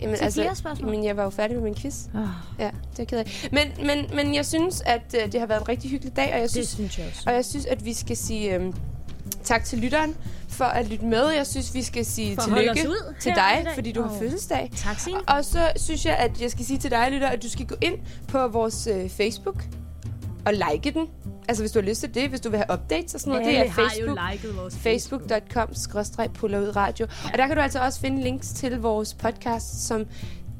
Speaker 2: Jamen,
Speaker 1: Til flere spørgsmål?
Speaker 2: Men jeg var jo færdig med min quiz.
Speaker 1: Oh,
Speaker 2: Ja, det er ked af. Men, men, men jeg synes, at øh, det har været en rigtig hyggelig dag, og jeg
Speaker 1: det
Speaker 2: synes,
Speaker 1: synes jeg også.
Speaker 2: og jeg synes at vi skal sige øh, tak til lytteren for at lytte med. Jeg synes, vi skal sige
Speaker 1: For
Speaker 2: tillykke
Speaker 1: ud
Speaker 2: til dig, fordi du har
Speaker 1: Åh.
Speaker 2: fødselsdag.
Speaker 1: Tak, Signe.
Speaker 2: Og så synes jeg, at jeg skal sige til dig, lytter, at du skal gå ind på vores øh, Facebook og like den. Altså, hvis du har lyst til det, hvis du vil have updates og sådan noget.
Speaker 1: Alle
Speaker 2: det er
Speaker 1: har jo
Speaker 2: Facebook. facebook.com radio. Og der kan du altså også finde links til vores podcast, som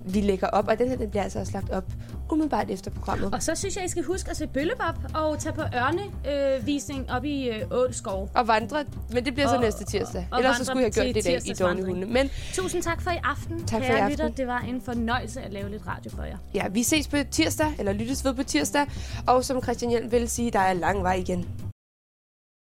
Speaker 2: vi lægger op. Og den her, den bliver altså også lagt op umiddelbart efter programmet.
Speaker 1: Og så synes jeg, I skal huske at se Bøllebop og tage på ørnevisning øh, op i øh, Ålskov.
Speaker 2: Og vandre, men det bliver så
Speaker 1: Og-
Speaker 2: næste tirsdag.
Speaker 1: og- og
Speaker 2: Ellers så skulle jeg have gjort det i dag i
Speaker 1: tirsdagsvandring.
Speaker 2: Dårne Men
Speaker 1: Tusind tak for i aften.
Speaker 2: Tak for i aften.
Speaker 1: Lytter. Det var en fornøjelse at lave lidt radio for jer.
Speaker 2: ja, vi ses på tirsdag, eller lyttes ved på tirsdag. Og som Christian Hjelm vil sige, der er lang vej igen.